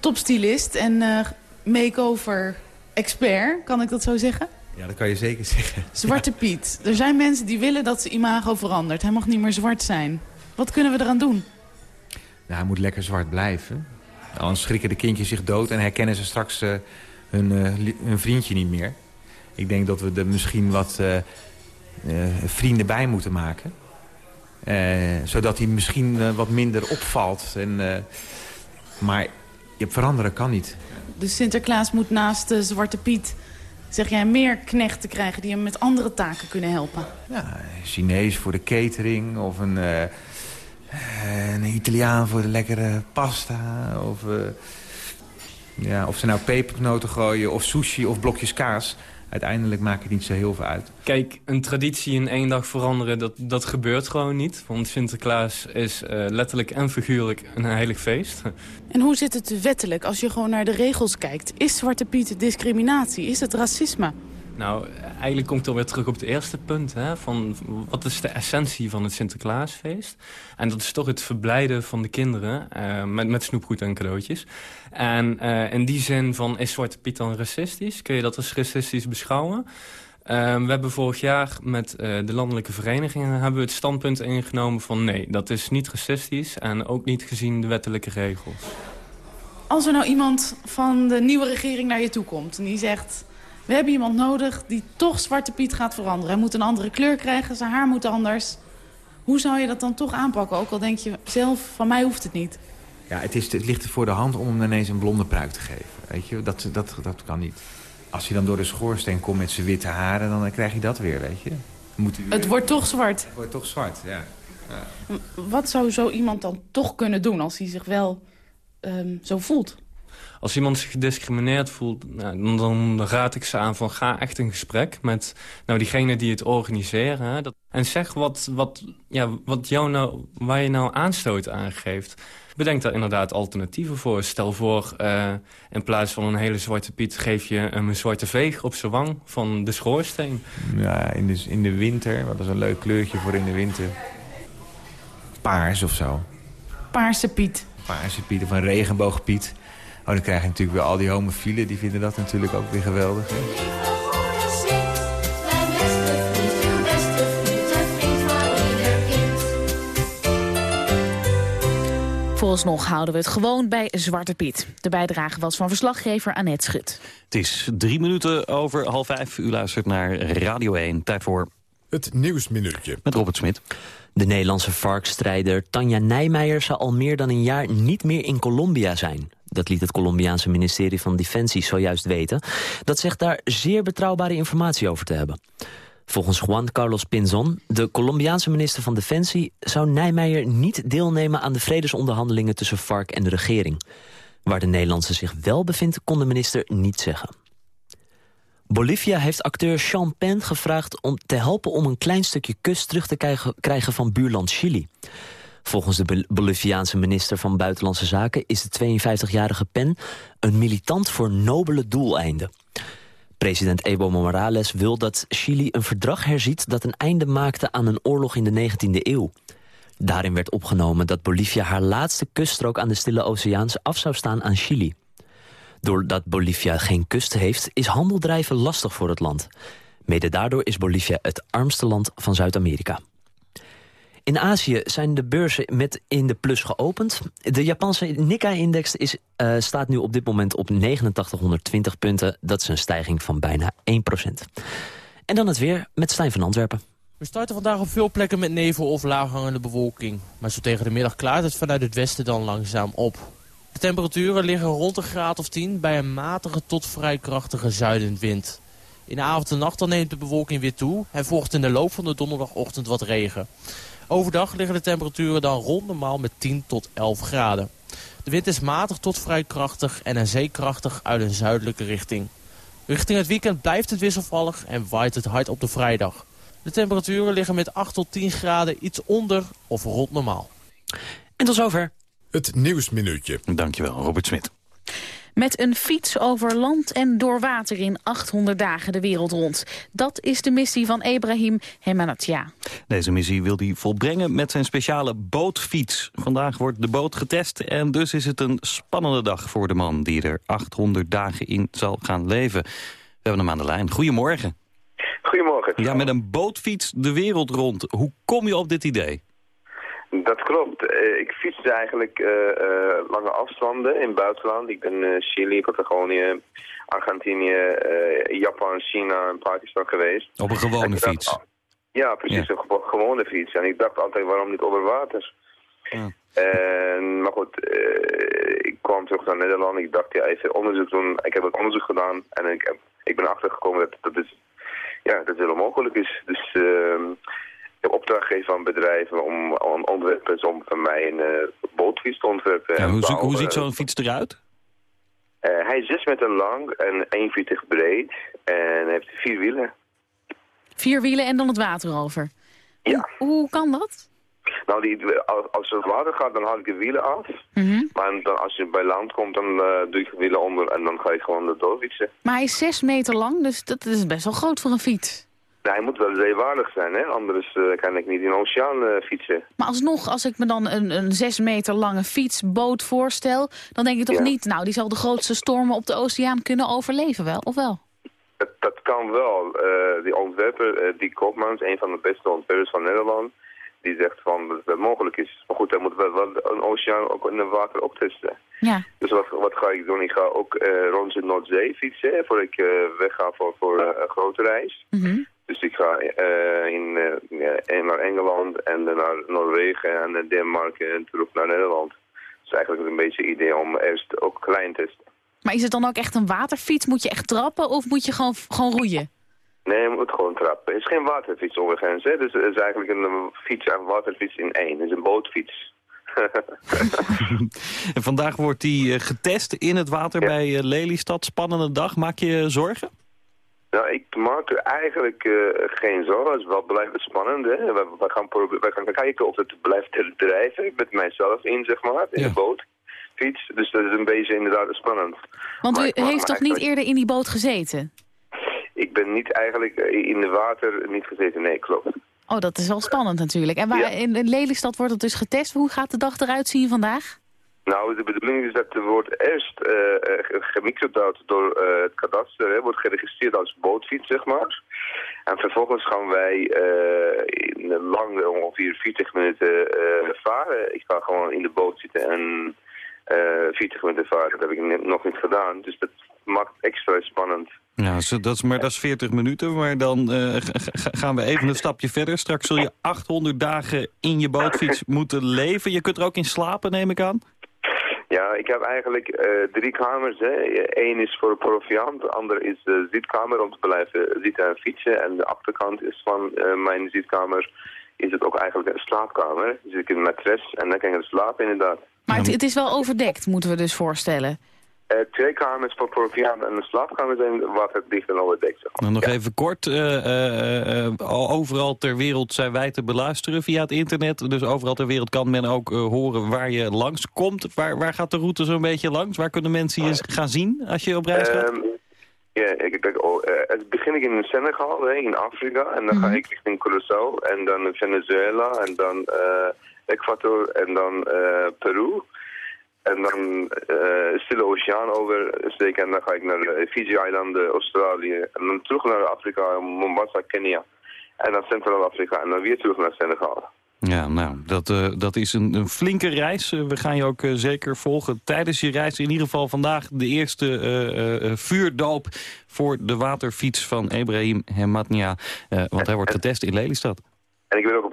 Topstylist en uh, make-over expert, kan ik dat zo zeggen? Ja, dat kan je zeker zeggen. Zwarte Piet. Er zijn mensen die willen dat zijn imago verandert. Hij mag niet meer zwart zijn. Wat kunnen we eraan doen? Nou, hij moet lekker zwart blijven. Anders schrikken de kindjes zich dood en herkennen ze straks uh, hun, hun vriendje niet meer. Ik denk dat we er misschien wat vrienden bij moeten maken. zodat hij misschien wat minder opvalt. En, maar je veranderen kan niet. Dus Sinterklaas moet naast de Zwarte Piet... zeg jij meer knechten krijgen die hem met andere taken kunnen helpen? Ja, Chinees voor de catering of een, uh, een Italiaan voor de lekkere pasta. Of, uh, ja, of ze nou pepernoten gooien of sushi of blokjes kaas uiteindelijk maakt het niet zo heel veel uit. Kijk, een traditie in één dag veranderen, dat, dat gebeurt gewoon niet. Want Sinterklaas is uh, letterlijk en figuurlijk een heilig feest. En hoe zit het wettelijk als je gewoon naar de regels kijkt? Is Zwarte Piet discriminatie? Is het racisme? Nou, eigenlijk komt het alweer terug op het eerste punt. Hè, van wat is de essentie van het Sinterklaasfeest? En dat is toch het verblijden van de kinderen uh, met, met snoepgoed en cadeautjes. En uh, in die zin van, is Zwarte Piet dan racistisch? Kun je dat als racistisch beschouwen? Uh, we hebben vorig jaar met uh, de landelijke verenigingen hebben we het standpunt ingenomen van nee, dat is niet racistisch en ook niet gezien de wettelijke regels. Als er nou iemand van de nieuwe regering naar je toe komt en die zegt... we hebben iemand nodig die toch Zwarte Piet gaat veranderen. Hij moet een andere kleur krijgen, zijn haar moet anders. Hoe zou je dat dan toch aanpakken? Ook al denk je zelf, van mij hoeft het niet. Ja, het, is, het ligt er voor de hand om hem ineens een blonde pruik te geven. Weet je, dat, dat, dat kan niet. Als hij dan door de schoorsteen komt met zijn witte haren, dan krijg je dat weer, weet je. Moet weer... Het wordt toch zwart. Het wordt toch zwart, ja. ja. Wat zou zo iemand dan toch kunnen doen als hij zich wel um, zo voelt? Als iemand zich gediscrimineerd voelt, nou, dan, dan, raad ik ze aan van ga echt een gesprek met nou, diegene die het organiseren. Hè, dat, en zeg wat, wat, ja, wat jou nou, waar je nou aanstoot aan geeft bedenk daar inderdaad alternatieven voor. Stel voor, uh, in plaats van een hele zwarte piet... geef je een zwarte veeg op zijn wang van de schoorsteen. Ja, in de, in de winter, wat is een leuk kleurtje voor in de winter. Paars of zo. Paarse piet. Paarse piet of een regenboogpiet. Oh, dan krijg je natuurlijk weer al die homofielen. Die vinden dat natuurlijk ook weer geweldig. Hè? Vooralsnog houden we het gewoon bij Zwarte Piet. De bijdrage was van verslaggever Annette Schut. Het is drie minuten over half vijf. U luistert naar Radio 1. Tijd voor... Het Nieuwsminuutje. Met Robert Smit. De Nederlandse varkstrijder Tanja Nijmeijer zal al meer dan een jaar niet meer in Colombia zijn. Dat liet het Colombiaanse ministerie van Defensie zojuist weten. Dat zegt daar zeer betrouwbare informatie over te hebben. Volgens Juan Carlos Pinzon, de Colombiaanse minister van Defensie... zou Nijmeijer niet deelnemen aan de vredesonderhandelingen tussen FARC en de regering. Waar de Nederlandse zich wel bevindt, kon de minister niet zeggen. Bolivia heeft acteur Sean Penn gevraagd om te helpen om een klein stukje kust terug te krijgen van buurland Chili. Volgens de Boliviaanse minister van Buitenlandse Zaken is de 52-jarige Penn een militant voor nobele doeleinden. President Evo Morales wil dat Chili een verdrag herziet... dat een einde maakte aan een oorlog in de 19e eeuw. Daarin werd opgenomen dat Bolivia haar laatste kuststrook aan de Stille Oceaan af zou staan aan Chili. Doordat Bolivia geen kust heeft, is handeldrijven lastig voor het land. Mede daardoor is Bolivia het armste land van Zuid-Amerika. In Azië zijn de beurzen met in de plus geopend. De Japanse Nikkei-index uh, staat nu op dit moment op 8920 punten. Dat is een stijging van bijna 1%. En dan het weer met Stijn van Antwerpen. We starten vandaag op veel plekken met nevel of laaghangende bewolking. Maar zo tegen de middag klaart het vanuit het westen dan langzaam op. De temperaturen liggen rond een graad of 10 bij een matige tot vrij krachtige zuidenwind. In de avond en nacht dan neemt de bewolking weer toe en volgt in de loop van de donderdagochtend wat regen. Overdag liggen de temperaturen dan rond normaal met 10 tot 11 graden. De wind is matig tot vrij krachtig en een zeekrachtig uit een zuidelijke richting. Richting het weekend blijft het wisselvallig en waait het hard op de vrijdag. De temperaturen liggen met 8 tot 10 graden iets onder of rond normaal. En tot zover. Het Nieuwsminuutje. Dankjewel, Robert Smit. Met een fiets over land en door water in 800 dagen de wereld rond. Dat is de missie van Ibrahim Hemanatia. Deze missie wil hij volbrengen met zijn speciale bootfiets. Vandaag wordt de boot getest en dus is het een spannende dag voor de man... die er 800 dagen in zal gaan leven. We hebben hem aan de lijn. Goedemorgen. Goedemorgen. Ja, met een bootfiets de wereld rond. Hoe kom je op dit idee? Dat klopt. Eh, ik fietste eigenlijk eh, eh, lange afstanden in het buitenland. Ik ben in Chili, Patagonië, Argentinië, Japan, China en Pakistan geweest. Op een En gewone dacht, fiets? Ja, precies, een gewo- gewone fiets. En ik dacht altijd, waarom niet over water? En, maar goed, eh, ik kwam terug naar Nederland. Ik dacht, ja, even onderzoek doen. Ik heb het onderzoek gedaan en ik, heb, ik ben achtergekomen dat dat, is, ja, dat het wel mogelijk is. Dus ik heb opdracht gegeven aan bedrijven om, om ontwerpers om van mij een eh, bootfiets te ontwerpen. Ja, hoe, hoe ziet zo'n fiets eruit? Eh, hij is 6 meter lang en 1,40 breed en heeft vier wielen. Vier wielen en dan het water over. Ja. Hoe, hoe kan dat? Nou, die, als, het water gaat, dan haal ik de wielen af. Mhm. Maar dan, als je bij land komt, dan eh, doe ik de wielen onder en dan ga ik gewoon doorfietsen. Maar hij is zes meter lang, dus dat is best wel groot voor een fiets. Nou, hij moet wel zeewaardig zijn, hè? anders eh, kan ik niet in de oceaan eh, fietsen. Maar alsnog, als ik me dan een, een zes meter lange fietsboot voorstel... dan denk ik toch Ja. niet, nou, die zal de grootste stormen op de oceaan kunnen overleven wel, of wel? Dat, dat kan wel. Eh, die ontwerper, die Koopmans, een van de beste ontwerpers van Nederland, die zegt van dat het mogelijk is. Maar goed, hij moet wel, wel een oceaan ook in het water ook testen. Ja. Dus wat, wat ga ik doen? Ik ga ook rond de Noordzee fietsen, voordat ik wegga voor, voor een grote reis. Dus ik ga eh, in, eh, naar Engeland en dan naar Noorwegen en Denemarken en terug naar Nederland. Dus eigenlijk een beetje het idee om eerst ook klein te testen. Maar is het dan ook echt een waterfiets? Moet je echt trappen of moet je gewoon, gewoon roeien? Nee, je moet gewoon trappen. Het is geen waterfiets overigens. Hè. Dus het is eigenlijk een fiets en waterfiets in één. Het is een bootfiets. En vandaag wordt die eh, getest in het water bij Lelystad. Spannende dag. Maak je zorgen? Nou, ik maak er eigenlijk eh, geen zorgen. Het is wel blijft spannend. Hè. We, we, gaan we gaan kijken of het blijft te drijven met mijzelf in, zeg maar, in de bootfiets. Dus dat is een beetje inderdaad spannend. Want Maar u heeft toch niet eerder in die boot gezeten? Ik ben niet eigenlijk eh, in het water niet gezeten. Nee, klopt. Oh, dat is wel spannend natuurlijk. En waar, in, in Lelystad wordt het dus getest. Hoe gaat de dag eruit zien vandaag? Nou, de bedoeling is dat er wordt eerst uh, gemixerd door uh, het kadaster, hè, wordt geregistreerd als bootfiets, zeg maar. En vervolgens gaan wij uh, in een lang, ongeveer 40 minuten varen. Ik ga gewoon in de boot zitten en uh, 40 minuten varen. Dat heb ik nog niet gedaan, dus dat maakt het extra spannend. Ja, dat is, maar dat is 40 minuten, maar dan uh, gaan we even een stapje verder. Straks zul je 800 dagen in je bootfiets moeten leven. Je kunt er ook in slapen, neem ik aan? Ja, ik heb eigenlijk uh, drie kamers. Eén is voor proviant, de andere is de zitkamer om te blijven zitten en fietsen. En de achterkant is van uh, mijn zitkamer is het ook eigenlijk een slaapkamer. Dus ik in een matres en dan kan je slapen inderdaad. Maar het is wel overdekt, moeten we dus voorstellen. Uh, twee kamers voor proviant en een slaapkamer zijn waterdicht en overdekt. Zeg maar. Nou, nog even kort. Uh, uh, overal ter wereld zijn wij te beluisteren via het internet. Dus overal ter wereld kan men ook horen waar je langs komt. Waar, waar gaat de route zo'n beetje langs? Waar kunnen mensen je gaan zien als je op reis gaat? Um, ja, ik denk, oh, het begin ik in Senegal, hè, in Afrika. En dan mm -hmm. ga ik richting Curaçao en dan Venezuela en dan Ecuador en dan Peru. En dan uh, Stille Oceaan oversteken en dan ga ik naar uh, Fiji-eilanden, Australië. En dan terug naar Afrika, Mombasa, Kenia. En dan Centraal-Afrika en dan weer terug naar Senegal. Ja, nou, dat, uh, dat is een, een, flinke reis. we gaan je ook zeker volgen tijdens je reis. In ieder geval vandaag de eerste vuurdoop voor de waterfiets van Ibrahim Hematnia. want hij wordt getest in Lelystad. En ik wil ook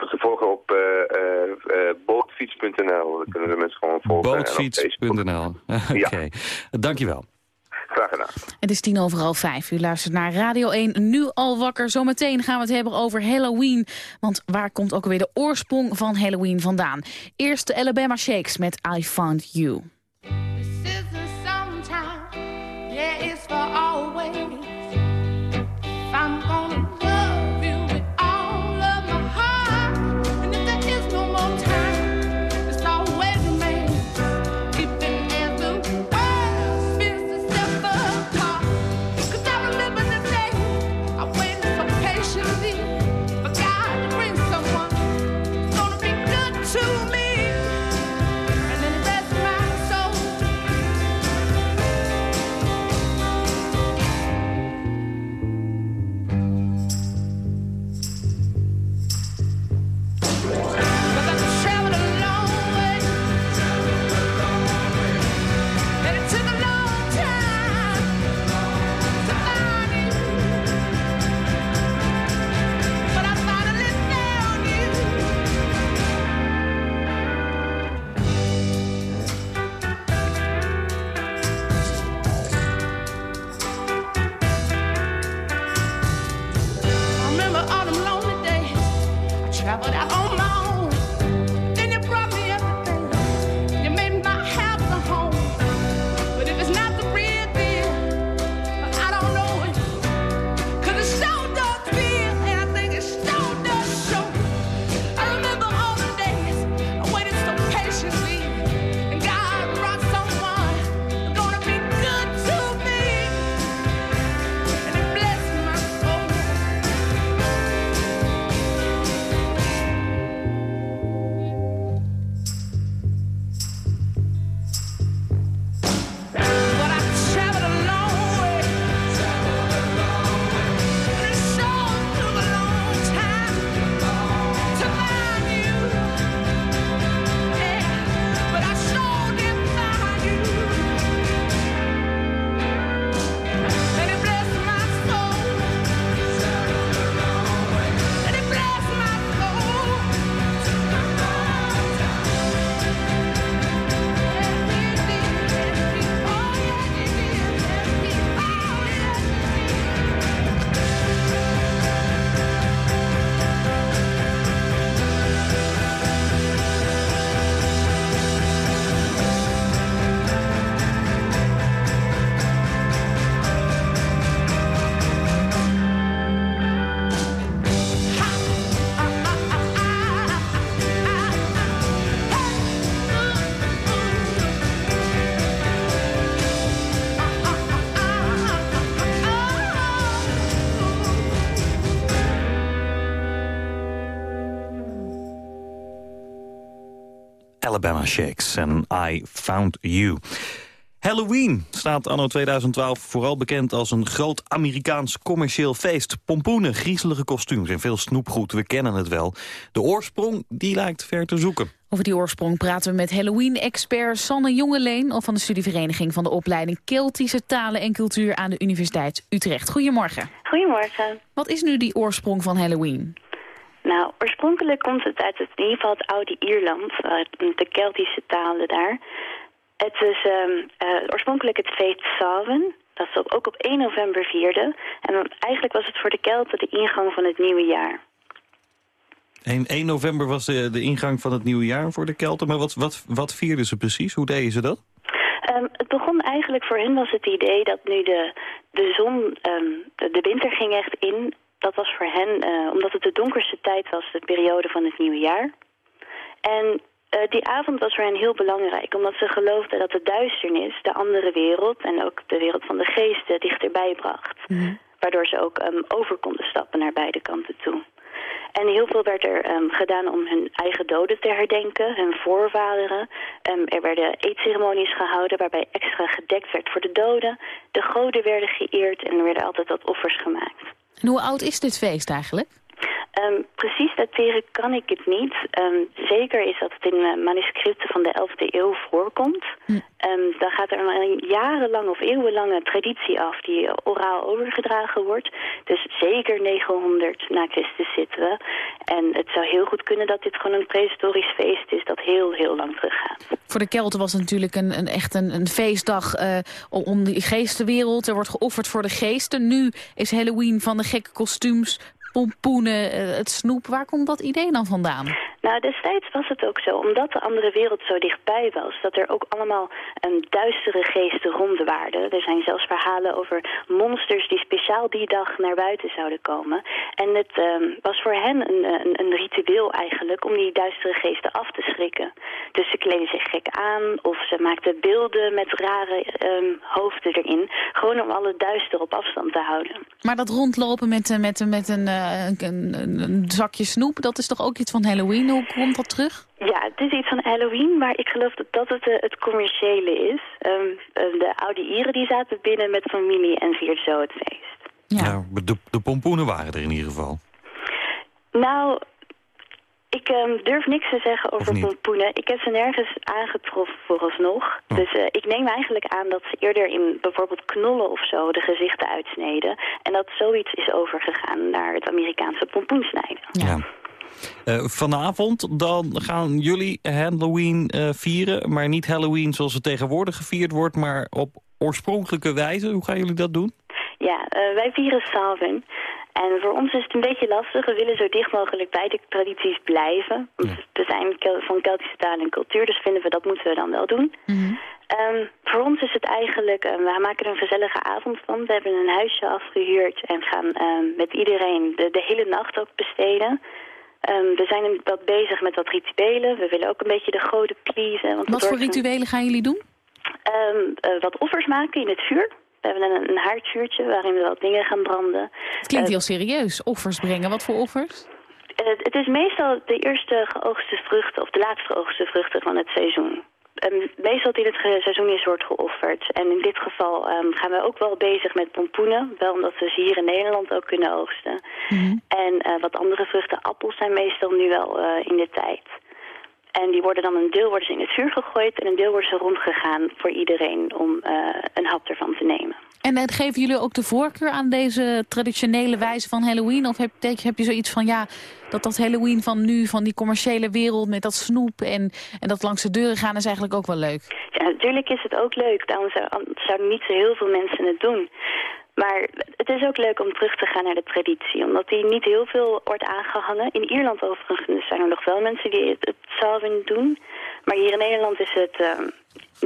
op uh, uh, bootfiets.nl. Dan kunnen de mensen gewoon volgen. Bootfiets.nl. Oké, okay. ja. dankjewel. Graag gedaan. Het is tien over half vijf. U luistert naar Radio 1, nu al wakker. Zometeen gaan we het hebben over Halloween. Want waar komt ook weer de oorsprong van Halloween vandaan? Eerst de Alabama Shakes met I Found You. Alabama Shakes en I Found You. Halloween staat anno 2012 vooral bekend als een groot Amerikaans commercieel feest. Pompoenen, griezelige kostuums en veel snoepgoed, we kennen het wel. De oorsprong, die lijkt ver te zoeken. Over die oorsprong praten we met Halloween-expert Sanne Jongeleen... of van de studievereniging van de opleiding Keltische Talen en Cultuur... aan de Universiteit Utrecht. Goedemorgen. Goedemorgen. Wat is nu die oorsprong van Halloween? Nou, oorspronkelijk komt het uit het, in ieder geval het oude Ierland, eh, de Keltische talen daar. Het is ehm, eh, oorspronkelijk het feest Samhain, dat ze ook op 1 november vierden. En eigenlijk was het voor de Kelten de ingang van het nieuwe jaar. 1, 1 november was de, de ingang van het nieuwe jaar voor de Kelten. Maar wat, wat, wat vierden ze precies? Hoe deden ze dat? Ehm, het begon eigenlijk voor hen was het idee dat nu de, de zon, ehm, de, de winter ging echt in. Dat was voor hen, eh, omdat het de donkerste tijd was, de periode van het nieuwe jaar. En eh, die avond was voor hen heel belangrijk, omdat ze geloofden dat de duisternis de andere wereld en ook de wereld van de geesten dichterbij bracht. Waardoor ze ook ehm, over konden stappen naar beide kanten toe. En heel veel werd er ehm, gedaan om hun eigen doden te herdenken, hun voorvaderen. Ehm, er werden eetceremonies gehouden waarbij extra gedekt werd voor de doden. De goden werden geëerd en er werden altijd wat offers gemaakt. En hoe oud is dit feest eigenlijk? Ehm, precies dateren kan ik het niet. Ehm, zeker is dat het in eh, manuscripten van de 11e eeuw voorkomt. Ehm, dan gaat er een jarenlange of eeuwenlange traditie af die oraal overgedragen wordt. Dus zeker 900 na Christus zitten we. En het zou heel goed kunnen dat dit gewoon een prehistorisch feest is dat heel, heel lang teruggaat. Voor de Kelten was het natuurlijk een, een, echt een, een feestdag eh, om- die geestenwereld. Er wordt geofferd voor de geesten. Nu is Halloween van de gekke kostuums, pompoenen, eh, het snoep. Waar komt dat idee dan vandaan? Nou, destijds was het ook zo, omdat de andere wereld zo dichtbij was, dat er ook allemaal een duistere geesten rondwaarden. Er zijn zelfs verhalen over monsters die speciaal die dag naar buiten zouden komen. En het ehm, was voor hen een, een, een ritueel eigenlijk om die duistere geesten af te schrikken. Dus ze kleden zich gek aan of ze maakten beelden met rare ehm, hoofden erin. Gewoon om alle duister op afstand te houden. Maar dat rondlopen met, eh, met, met een, eh, een, een, een zakje snoep, dat is toch ook iets van Halloween? Hoe komt dat terug? Ja, het is iets van Halloween, maar ik geloof dat dat het, eh, het commerciële is. Ehm, eh, de oude Ieren die zaten binnen met familie en vierden zo het feest. Ja. de, de pompoenen waren er in ieder geval. Nou, ik ehm, durf niks te zeggen over pompoenen. Ik heb ze nergens aangetroffen vooralsnog. Dus eh, ik neem eigenlijk aan dat ze eerder in bijvoorbeeld knollen of zo de gezichten uitsneden. En dat zoiets is overgegaan naar het Amerikaanse pompoensnijden. Ja. Eh, vanavond dan gaan jullie Halloween eh, vieren, maar niet Halloween zoals het tegenwoordig gevierd wordt, maar op oorspronkelijke wijze. Hoe gaan jullie dat doen? Ja, eh, wij vieren Samhain. En voor ons is het een beetje lastig. We willen zo dicht mogelijk bij de tradities blijven. Want We zijn van Keltische taal en cultuur, dus vinden we dat moeten we dan wel doen. Ehm, voor ons is het eigenlijk, we maken er een gezellige avond van. We hebben een huisje afgehuurd en gaan ehm, met iedereen de, de hele nacht ook besteden. Ehm, we zijn wat bezig met wat rituelen. We willen ook een beetje de goden pleasen. Want Wat voor een- rituelen gaan jullie doen? Ehm, eh, wat offers maken in het vuur. We hebben een, een haardvuurtje waarin we wat dingen gaan branden. Het klinkt Eh, heel serieus. Offers brengen. Wat voor offers? eh, het is meestal de eerste geoogste vruchten of de laatste geoogste vruchten van het seizoen. Ehm, meestal die het seizoen is wordt geofferd. En in dit geval ehm, gaan we ook wel bezig met pompoenen. Wel omdat we ze hier in Nederland ook kunnen oogsten. En eh, wat andere vruchten, appels zijn meestal nu wel eh, in de tijd. En die worden dan een deel worden ze in het vuur gegooid en een deel worden ze rondgegaan voor iedereen om eh, een hap ervan te nemen. En eh, geven jullie ook de voorkeur aan deze traditionele wijze van Halloween? Of heb, heb je zoiets van, ja, dat dat Halloween van nu, van die commerciële wereld met dat snoep en, en dat langs de deuren gaan, is eigenlijk ook wel leuk? Ja, natuurlijk is het ook leuk. Daarom zou- zouden niet zo heel veel mensen het doen. Maar het is ook leuk om terug te gaan naar de traditie. Omdat die niet heel veel wordt aangehangen. In Ierland overigens zijn er nog wel mensen die het, Samhain doen. Maar hier in Nederland is het eh,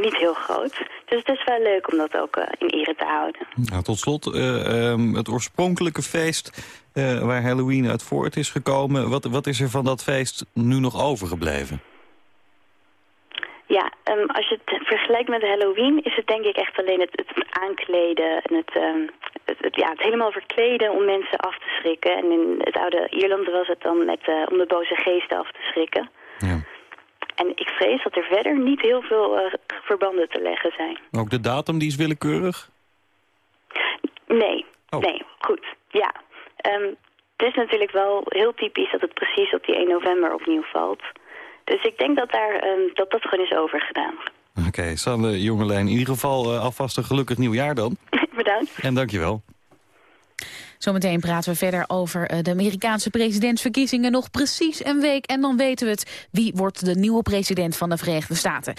niet heel groot. Dus het is wel leuk om dat ook eh, in ere te houden. Nou, tot slot, ehm, het oorspronkelijke feest eh, waar Halloween uit voort is gekomen. Wat, wat is er van dat feest nu nog overgebleven? Ja, ehm, als je het vergelijkt met Halloween is het denk ik echt alleen het, het aankleden en het, ehm, het, het- ja, het helemaal verkleden om mensen af te schrikken. En in het oude Ierland was het dan met, eh, om de boze geesten af te schrikken. Ja. En ik vrees dat er verder niet heel veel eh, verbanden te leggen zijn. Ook de datum die is willekeurig? Nee, Oh. nee, goed, ja. Ehm, het is natuurlijk wel heel typisch dat het precies op die 1 november opnieuw valt. Dus ik denk dat daar, ehm, dat, dat gewoon is overgedaan. Oké, Sanne Jongelijn, in ieder geval eh, alvast een gelukkig nieuwjaar dan. Bedankt. En dankjewel. Zometeen praten we verder over eh, de Amerikaanse presidentsverkiezingen. Nog precies een week en dan weten we het. Wie wordt de nieuwe president van de Verenigde Staten?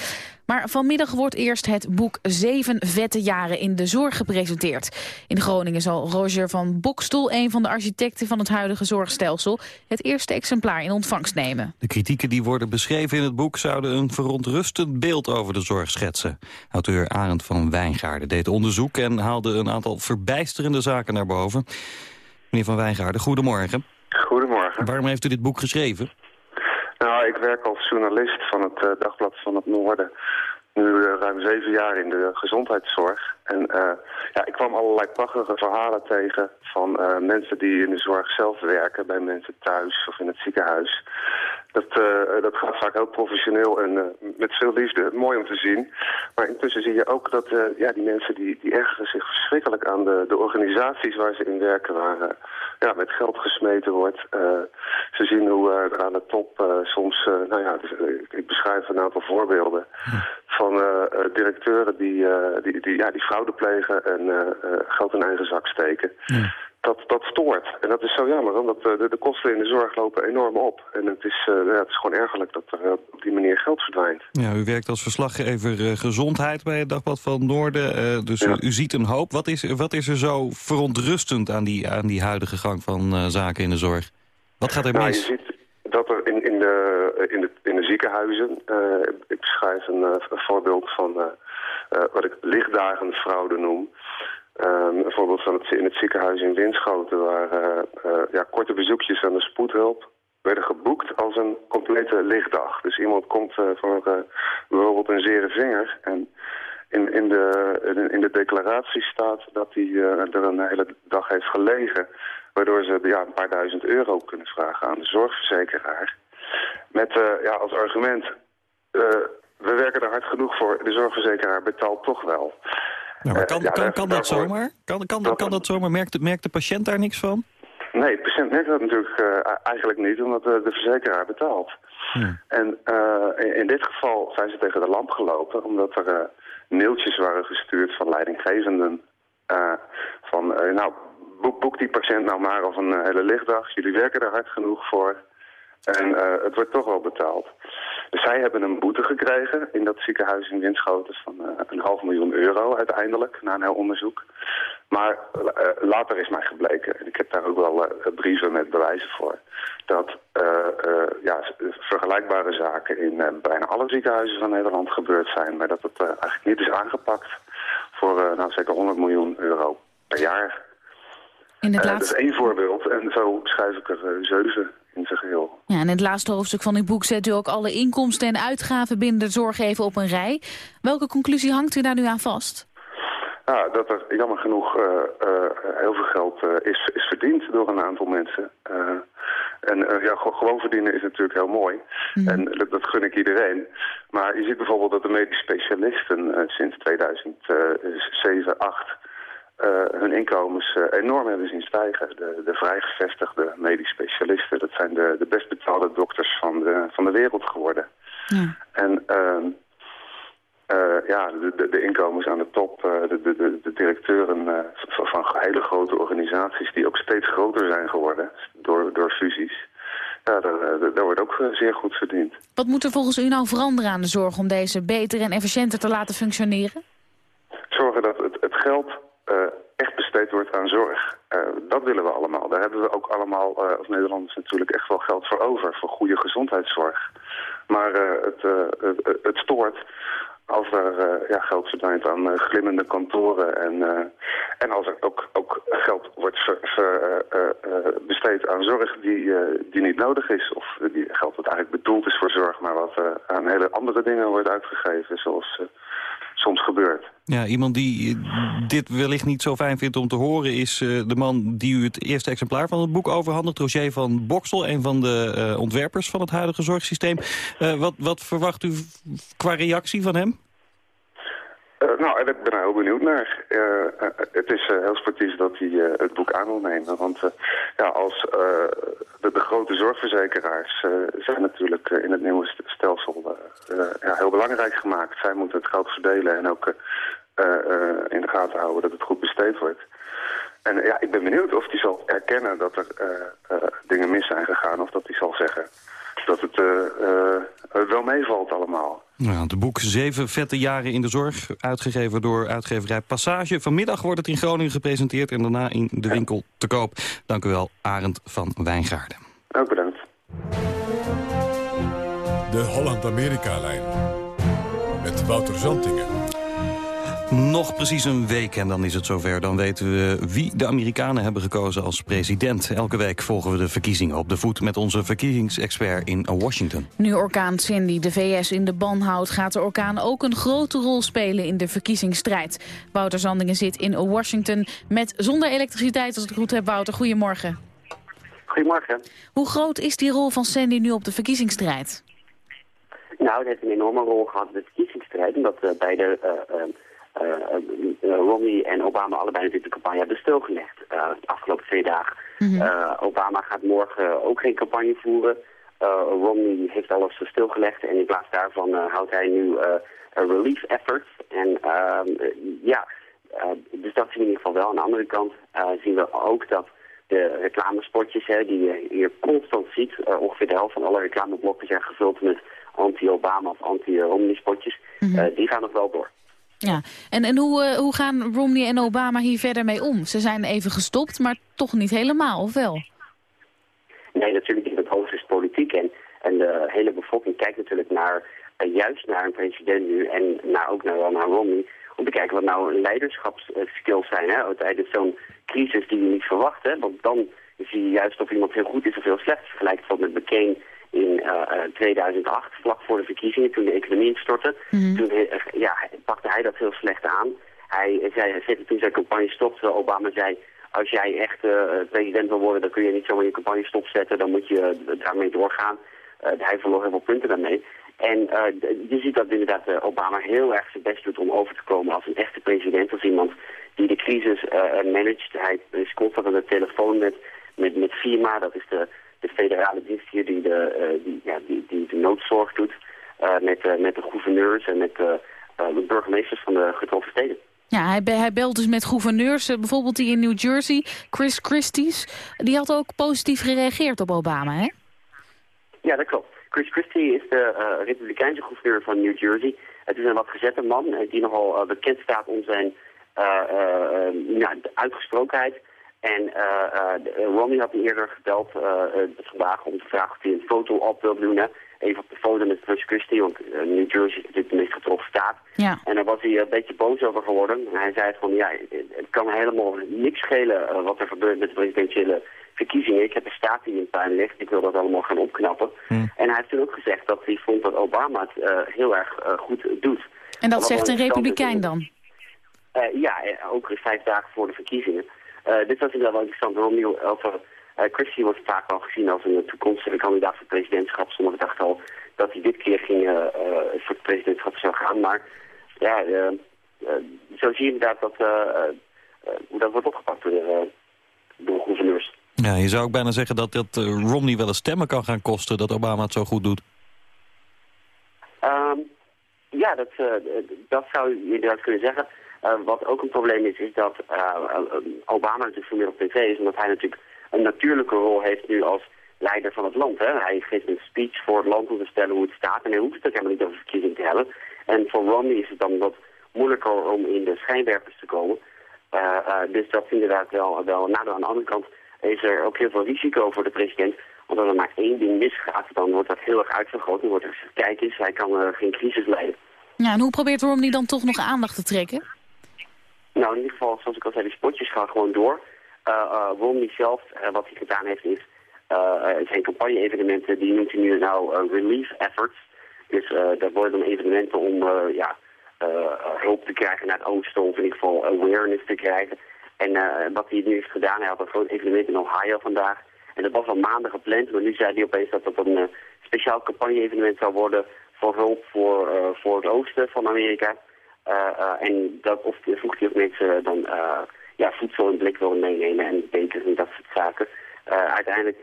Maar vanmiddag wordt eerst het boek Zeven vette jaren in de zorg gepresenteerd. In Groningen zal Roger van Bokstoel, een van de architecten van het huidige zorgstelsel, het eerste exemplaar in ontvangst nemen. De kritieken die worden beschreven in het boek zouden een verontrustend beeld over de zorg schetsen. Auteur Arend van Wijngaarden deed onderzoek en haalde een aantal verbijsterende zaken naar boven. Meneer van Wijngaarden, goedemorgen. Goedemorgen. Waarom heeft u dit boek geschreven? Nou, ik werk als journalist van het eh, Dagblad van het Noorden. Nu eh, ruim zeven jaar in de gezondheidszorg. En eh, ja, ik kwam allerlei prachtige verhalen tegen van mensen die in de zorg zelf werken. Bij mensen thuis of in het ziekenhuis. Dat, dat gaat vaak heel professioneel en met veel liefde. Mooi om te zien. Maar intussen zie je ook dat ja, die mensen die, die ergeren zich verschrikkelijk aan de, de organisaties waar ze in werken. Waar eh, ja, met geld gesmeten wordt. Eh, ze zien hoe eh, er aan de top eh, soms, nou ja, ik beschrijf een aantal voorbeelden van eh, eh, directeuren die, die, die, ja, die fraude plegen en geld in eigen zak steken. Dat, dat stoort. En dat is zo jammer, omdat eh, de, de kosten in de zorg lopen enorm op. En het is, eh, het is gewoon ergerlijk dat er eh, op die manier geld verdwijnt. Ja, u werkt als verslaggever gezondheid bij het Dagblad van Noorden. dus u, u ziet een hoop. Wat is, wat is er zo verontrustend aan die, aan die huidige gang van zaken in de zorg? Wat gaat er Nou, je mis? ziet dat er in, in, de, in, de, in de ziekenhuizen, ik beschrijf een, een voorbeeld van wat ik lichtdagende fraude noem. Ehm, een voorbeeld van het, in het ziekenhuis in Winschoten, waar eh, eh, ja, korte bezoekjes aan de spoedhulp werden geboekt als een complete lichtdag. Dus iemand komt eh, voor bijvoorbeeld een zere vinger en in, in, de, in, de declaratie staat dat hij er een hele dag heeft gelegen. Waardoor ze ja, een paar duizend euro kunnen vragen aan de zorgverzekeraar. Met ja, als argument, we werken er hard genoeg voor, de zorgverzekeraar betaalt toch wel. Ja, maar Eh, kan, ja, kan, kan dat zomaar? Kan, kan, kan dat zomaar? Merkt, de- merkt de patiënt daar niks van? Nee, de patiënt merkt dat natuurlijk eh, eigenlijk niet, omdat de verzekeraar betaalt. En eh, in, in dit geval zijn ze tegen de lamp gelopen, omdat er mailtjes waren gestuurd van leidinggevenden. van, nou, boek, boek die patiënt nou maar of een hele lichtdag. Jullie werken er hard genoeg voor. En het wordt toch wel betaald. Dus zij hebben een boete gekregen in dat ziekenhuis in Winschoten van eh, een half miljoen euro uiteindelijk, na een heel onderzoek. Maar eh, later is mij gebleken, en ik heb daar ook wel eh, brieven met bewijzen voor, dat ja, vergelijkbare zaken in bijna alle ziekenhuizen van Nederland gebeurd zijn, maar dat het eigenlijk niet is aangepakt voor nou, zeker 100 miljoen euro per jaar. In het laatste... Dat is één voorbeeld en zo schrijf ik er zeven in zijn geheel. Ja, en in het laatste hoofdstuk van uw boek zet u ook alle inkomsten en uitgaven binnen de zorg even op een rij. Welke conclusie hangt u daar nu aan vast? Ja, dat er jammer genoeg eh, eh, heel veel geld eh, is, is verdiend door een aantal mensen. En ja, gewoon verdienen is natuurlijk heel mooi. En dat, dat gun ik iedereen. Maar je ziet bijvoorbeeld dat de medisch specialisten sinds 2007, 2008 hun inkomens eh, enorm hebben zien stijgen. De, de vrijgevestigde medisch specialisten, dat zijn de, de best betaalde dokters van de, van de wereld geworden. En ehm, eh, ja, de, de, de inkomens aan de top, eh, de, de, de, directeuren eh, van, van hele grote organisaties die ook steeds groter zijn geworden door, door fusies. Ja, daar, eh, daar wordt ook eh, zeer goed verdiend. Wat moet er volgens u nou veranderen aan de zorg om deze beter en efficiënter te laten functioneren? Zorgen dat het, het geld eh, echt besteed wordt aan zorg. Eh, dat willen we allemaal. Daar hebben we ook allemaal eh, als Nederlanders natuurlijk echt wel geld voor over. Voor goede gezondheidszorg. Maar eh, het, eh, het, stoort als er eh, ja, geld verdwijnt aan eh, glimmende kantoren en, eh, en als er ook, ook geld wordt ver- ver- eh, eh, eh, besteed aan zorg die, eh, die niet nodig is. Of die geld dat eigenlijk bedoeld is voor zorg, maar wat eh, aan hele andere dingen wordt uitgegeven. Zoals eh, soms gebeurt. Ja, iemand die eh, dit wellicht niet zo fijn vindt om te horen... is eh, de man die u het eerste exemplaar van het boek overhandigt. Roger van Boksel, een van de eh, ontwerpers van het huidige zorgsysteem. Wat, wat verwacht u qua reactie van hem? Eh, nou, ik ben er heel benieuwd naar. Eh, eh, het is heel sportief dat hij het boek aan wil nemen. Want ja, als de, de grote zorgverzekeraars zijn natuurlijk in het nieuwe st- stelsel ja, heel belangrijk gemaakt. Zij moeten het geld verdelen en ook in de gaten houden dat het goed besteed wordt. En ja, ik ben benieuwd of hij zal erkennen dat er dingen mis zijn gegaan. Of dat hij zal zeggen dat het wel meevalt allemaal. Nou, het boek Zeven vette jaren in de zorg, uitgegeven door uitgeverij Passage. Vanmiddag wordt het in Groningen gepresenteerd en daarna in de winkel te koop. Dank u wel, Arend van Wijngaarden. Ook bedankt. De Holland-Amerika-lijn. Met Wouter Zantingen. Nog precies een week en dan is het zover. Dan weten we wie de Amerikanen hebben gekozen als president. Elke week volgen we de verkiezingen op de voet met onze verkiezingsexpert in Washington. Nu orkaan Cindy de VS in de ban houdt... gaat de orkaan ook een grote rol spelen in de verkiezingsstrijd. Wouter Zandingen zit in Washington met zonder elektriciteit, als ik het goed heb. Wouter, goedemorgen. Goedemorgen. Hoe groot is die rol van Sandy nu op de verkiezingsstrijd? Nou, het heeft een enorme rol gehad in de verkiezingsstrijd. Omdat uh, beide uh, uh, Romney en Obama allebei natuurlijk de campagne hebben stilgelegd. de afgelopen twee dagen. Mm -hmm. Obama gaat morgen ook geen campagne voeren. Romney heeft alles stilgelegd. En in plaats daarvan houdt hij nu relief efforts. En ehm, ja, dus dat zien we in ieder geval wel. Aan de andere kant zien we ook dat de reclamespotjes hè, die je hier constant ziet. Uh, ongeveer de helft van alle reclameblokken zijn gevuld met anti-Obama of anti-Romney spotjes. Mm -hmm. uh, die gaan nog wel door. Ja, en, en hoe, uh, hoe gaan Romney en Obama hier verder mee om? Ze zijn even gestopt, maar toch niet helemaal, of wel? Nee, natuurlijk niet. Het hoofd is politiek en, en de hele bevolking kijkt natuurlijk naar, juist naar een president nu en naar, ook naar, naar Romney om te kijken wat nou leiderschapsskills zijn hè, tijdens zo'n crisis die je niet verwacht. Hè, want dan zie je juist of iemand heel goed is of heel slecht. Vergelijkt met McCain in uh, 2008, vlak voor de verkiezingen, toen de economie instortte. Mm -hmm. Toen uh, ja, pakte hij dat heel slecht aan. Hij zei, zette toen zijn campagne stop, terwijl Obama zei... als jij echt uh, president wil worden, dan kun je niet zomaar je campagne stopzetten. Dan moet je daarmee doorgaan. hij verloor heel veel punten daarmee. En je ziet dat inderdaad Obama heel erg zijn best doet om over te komen als een echte president. Als iemand die de crisis managt. Hij is constant aan de telefoon met, met, met FIMA, dat is de, de federale dienst hier die de, die, ja, die, die de noodzorg doet. met, met de gouverneurs en met de burgemeesters van de getroffen steden. Ja, hij, be hij belt dus met gouverneurs, bijvoorbeeld die in New Jersey, Chris Christie's. Die had ook positief gereageerd op Obama, hè? Ja, dat klopt. Chris Christie is de uh, republikeinse gouverneur van New Jersey. Het is een wat gezette man die nogal uh, bekend staat om zijn ja, uitgesprokenheid. En Romney had hem eerder gebeld vandaag om te vragen of hij een foto op wil doen. Hè. Even op de foto met Chris Christie, want New Jersey is natuurlijk de meest getroffen staat. Ja. En daar was hij een beetje boos over geworden. En hij zei van, ja, het kan helemaal niks schelen wat er gebeurt met de presidentiële verkiezingen. Ik heb een staat die in puin ligt. Ik wil dat allemaal gaan opknappen. Hmm. En hij heeft toen ook gezegd dat hij vond dat Obama het uh, heel erg uh, goed doet. En dat zegt een republikein dan? Uh, ja, ook vijf dagen voor de verkiezingen. Dus dat is wel interessant. Romney over Christie wordt vaak al gezien als een toekomstige kandidaat voor presidentschap. Sommigen dachten al dat hij dit keer ging voor het presidentschap zou gaan. Maar ja, zo zie je inderdaad dat dat wordt opgepakt door, door gouverneurs. Ja, je zou ook bijna zeggen dat, dat Romney wel eens stemmen kan gaan kosten... dat Obama het zo goed doet. Um, ja, dat, uh, dat zou je inderdaad kunnen zeggen. Uh, wat ook een probleem is, is dat Obama natuurlijk veel meer op tv is... omdat hij natuurlijk een natuurlijke rol heeft nu als leider van het land. Hè? Hij geeft een speech voor het land om te stellen hoe het staat... en hij hoeft het ook helemaal niet over verkiezing te hebben. En voor Romney is het dan wat moeilijker om in de schijnwerpers te komen. dus dat is inderdaad wel, wel een aan de andere kant is er ook heel veel risico voor de president. Want als er maar één ding misgaat, dan wordt dat heel erg uitvergroot. Wordt er, kijk eens, hij kan geen crisis leiden. Ja, en hoe probeert Romney dan toch nog aandacht te trekken? Nou, in ieder geval, zoals ik al zei, die spotjes gaan gewoon door. Uh, uh, Romney zelf, wat hij gedaan heeft, is zijn campagne-evenementen, die noemt hij nu nou relief efforts. Dus daar worden dan evenementen om ja, eh, hulp te krijgen naar het oosten, of in ieder geval awareness te krijgen. En eh, wat hij nu heeft gedaan, hij had een groot evenement in Ohio vandaag. En dat was al maanden gepland, maar nu zei hij opeens dat dat een eh, speciaal campagne-evenement zou worden voor hulp voor, eh, voor het oosten van Amerika. Eh, eh, en dat, of vroeg hij of mensen dan eh, ja, voedsel in blik willen meenemen en bekers en dat soort zaken. Uiteindelijk,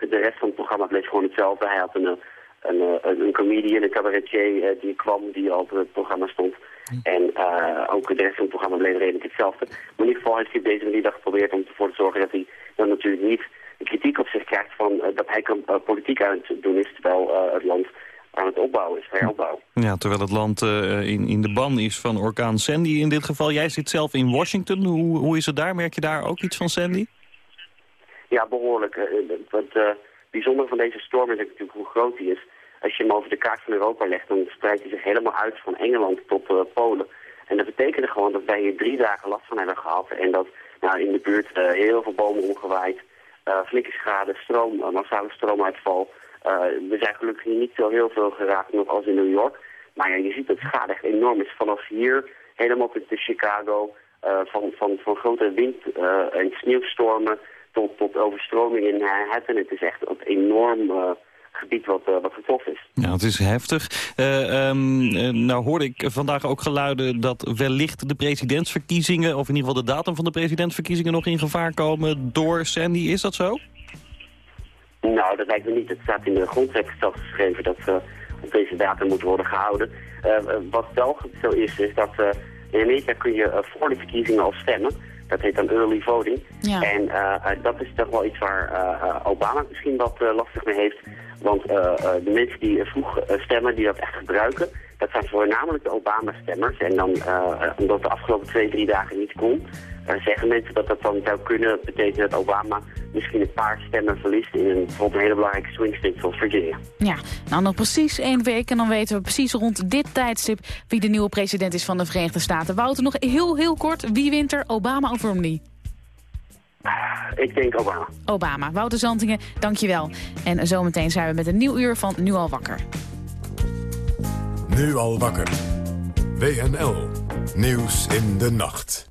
de rest van het programma bleef gewoon hetzelfde. Hij had een, een, een, een comedian, een cabaretier die kwam, die al op het programma stond. En eh, ook de rest van het programma bleef redelijk hetzelfde. Maar in ieder geval heeft hij op deze manier geprobeerd om ervoor te zorgen dat hij dan natuurlijk niet de kritiek op zich krijgt van dat hij kan, politiek aan het doen is, terwijl het land aan het opbouwen is, heropbouwen. Ja, terwijl het land eh, in, in de ban is van orkaan Sandy in dit geval. Jij zit zelf in Washington. Hoe, hoe is het daar? Merk je daar ook iets van Sandy? Ja, behoorlijk. Eh, Het uh, bijzondere van deze storm is natuurlijk hoe groot die is. Als je hem over de kaart van Europa legt, dan spreidt hij zich helemaal uit van Engeland tot eh, Polen. En dat betekende gewoon dat wij hier drie dagen last van hebben gehad. En dat nou, in de buurt eh, heel veel bomen omgewaaid, eh flinke schade, stroom, eh, massale stroomuitval. Eh, we zijn gelukkig hier niet zo heel veel geraakt nog als in New York. Maar ja, je ziet dat de schade echt enorm is. Vanaf hier helemaal tot de Chicago, eh, van, van, van grote wind- eh, en sneeuwstormen tot, tot overstroming in Manhattan. Het is echt een enorm gebied wat, eh, wat getroffen is. Ja, het is heftig. Eh, ehm, eh, nou hoorde ik vandaag ook geluiden dat wellicht de presidentsverkiezingen... of in ieder geval de datum van de presidentsverkiezingen nog in gevaar komen door Sandy. Is dat zo? Nou, dat lijkt me niet. Het staat in de grondwet zelfs geschreven dat ze op deze datum moeten worden gehouden. Eh, wat wel zo is, is dat eh, in Amerika kun je eh, voor de verkiezingen al stemmen. Dat heet dan early voting. Ja. En eh, eh, dat is toch wel iets waar eh, eh, Obama misschien wat eh, lastig mee heeft. Want eh, eh, de mensen die eh, vroeg eh, stemmen, die dat echt gebruiken, dat zijn voornamelijk de Obama-stemmers. En dan, eh, eh, omdat de afgelopen twee, drie dagen niet kon, eh, zeggen mensen dat dat dan zou kunnen betekenen dat Obama misschien een paar stemmen verliest in een, bijvoorbeeld een hele belangrijke swing state zoals Virginia. Ja, nou nog precies één week en dan weten we precies rond dit tijdstip wie de nieuwe president is van de Verenigde Staten. Wouter, nog heel, heel kort. Wie wint er, Obama of Romney? Ik denk Obama. Obama. Wouter Zantingen, dankjewel. En zometeen zijn we met een nieuw uur van Nu al wakker. Nu al wakker. WNL. Nieuws in de nacht.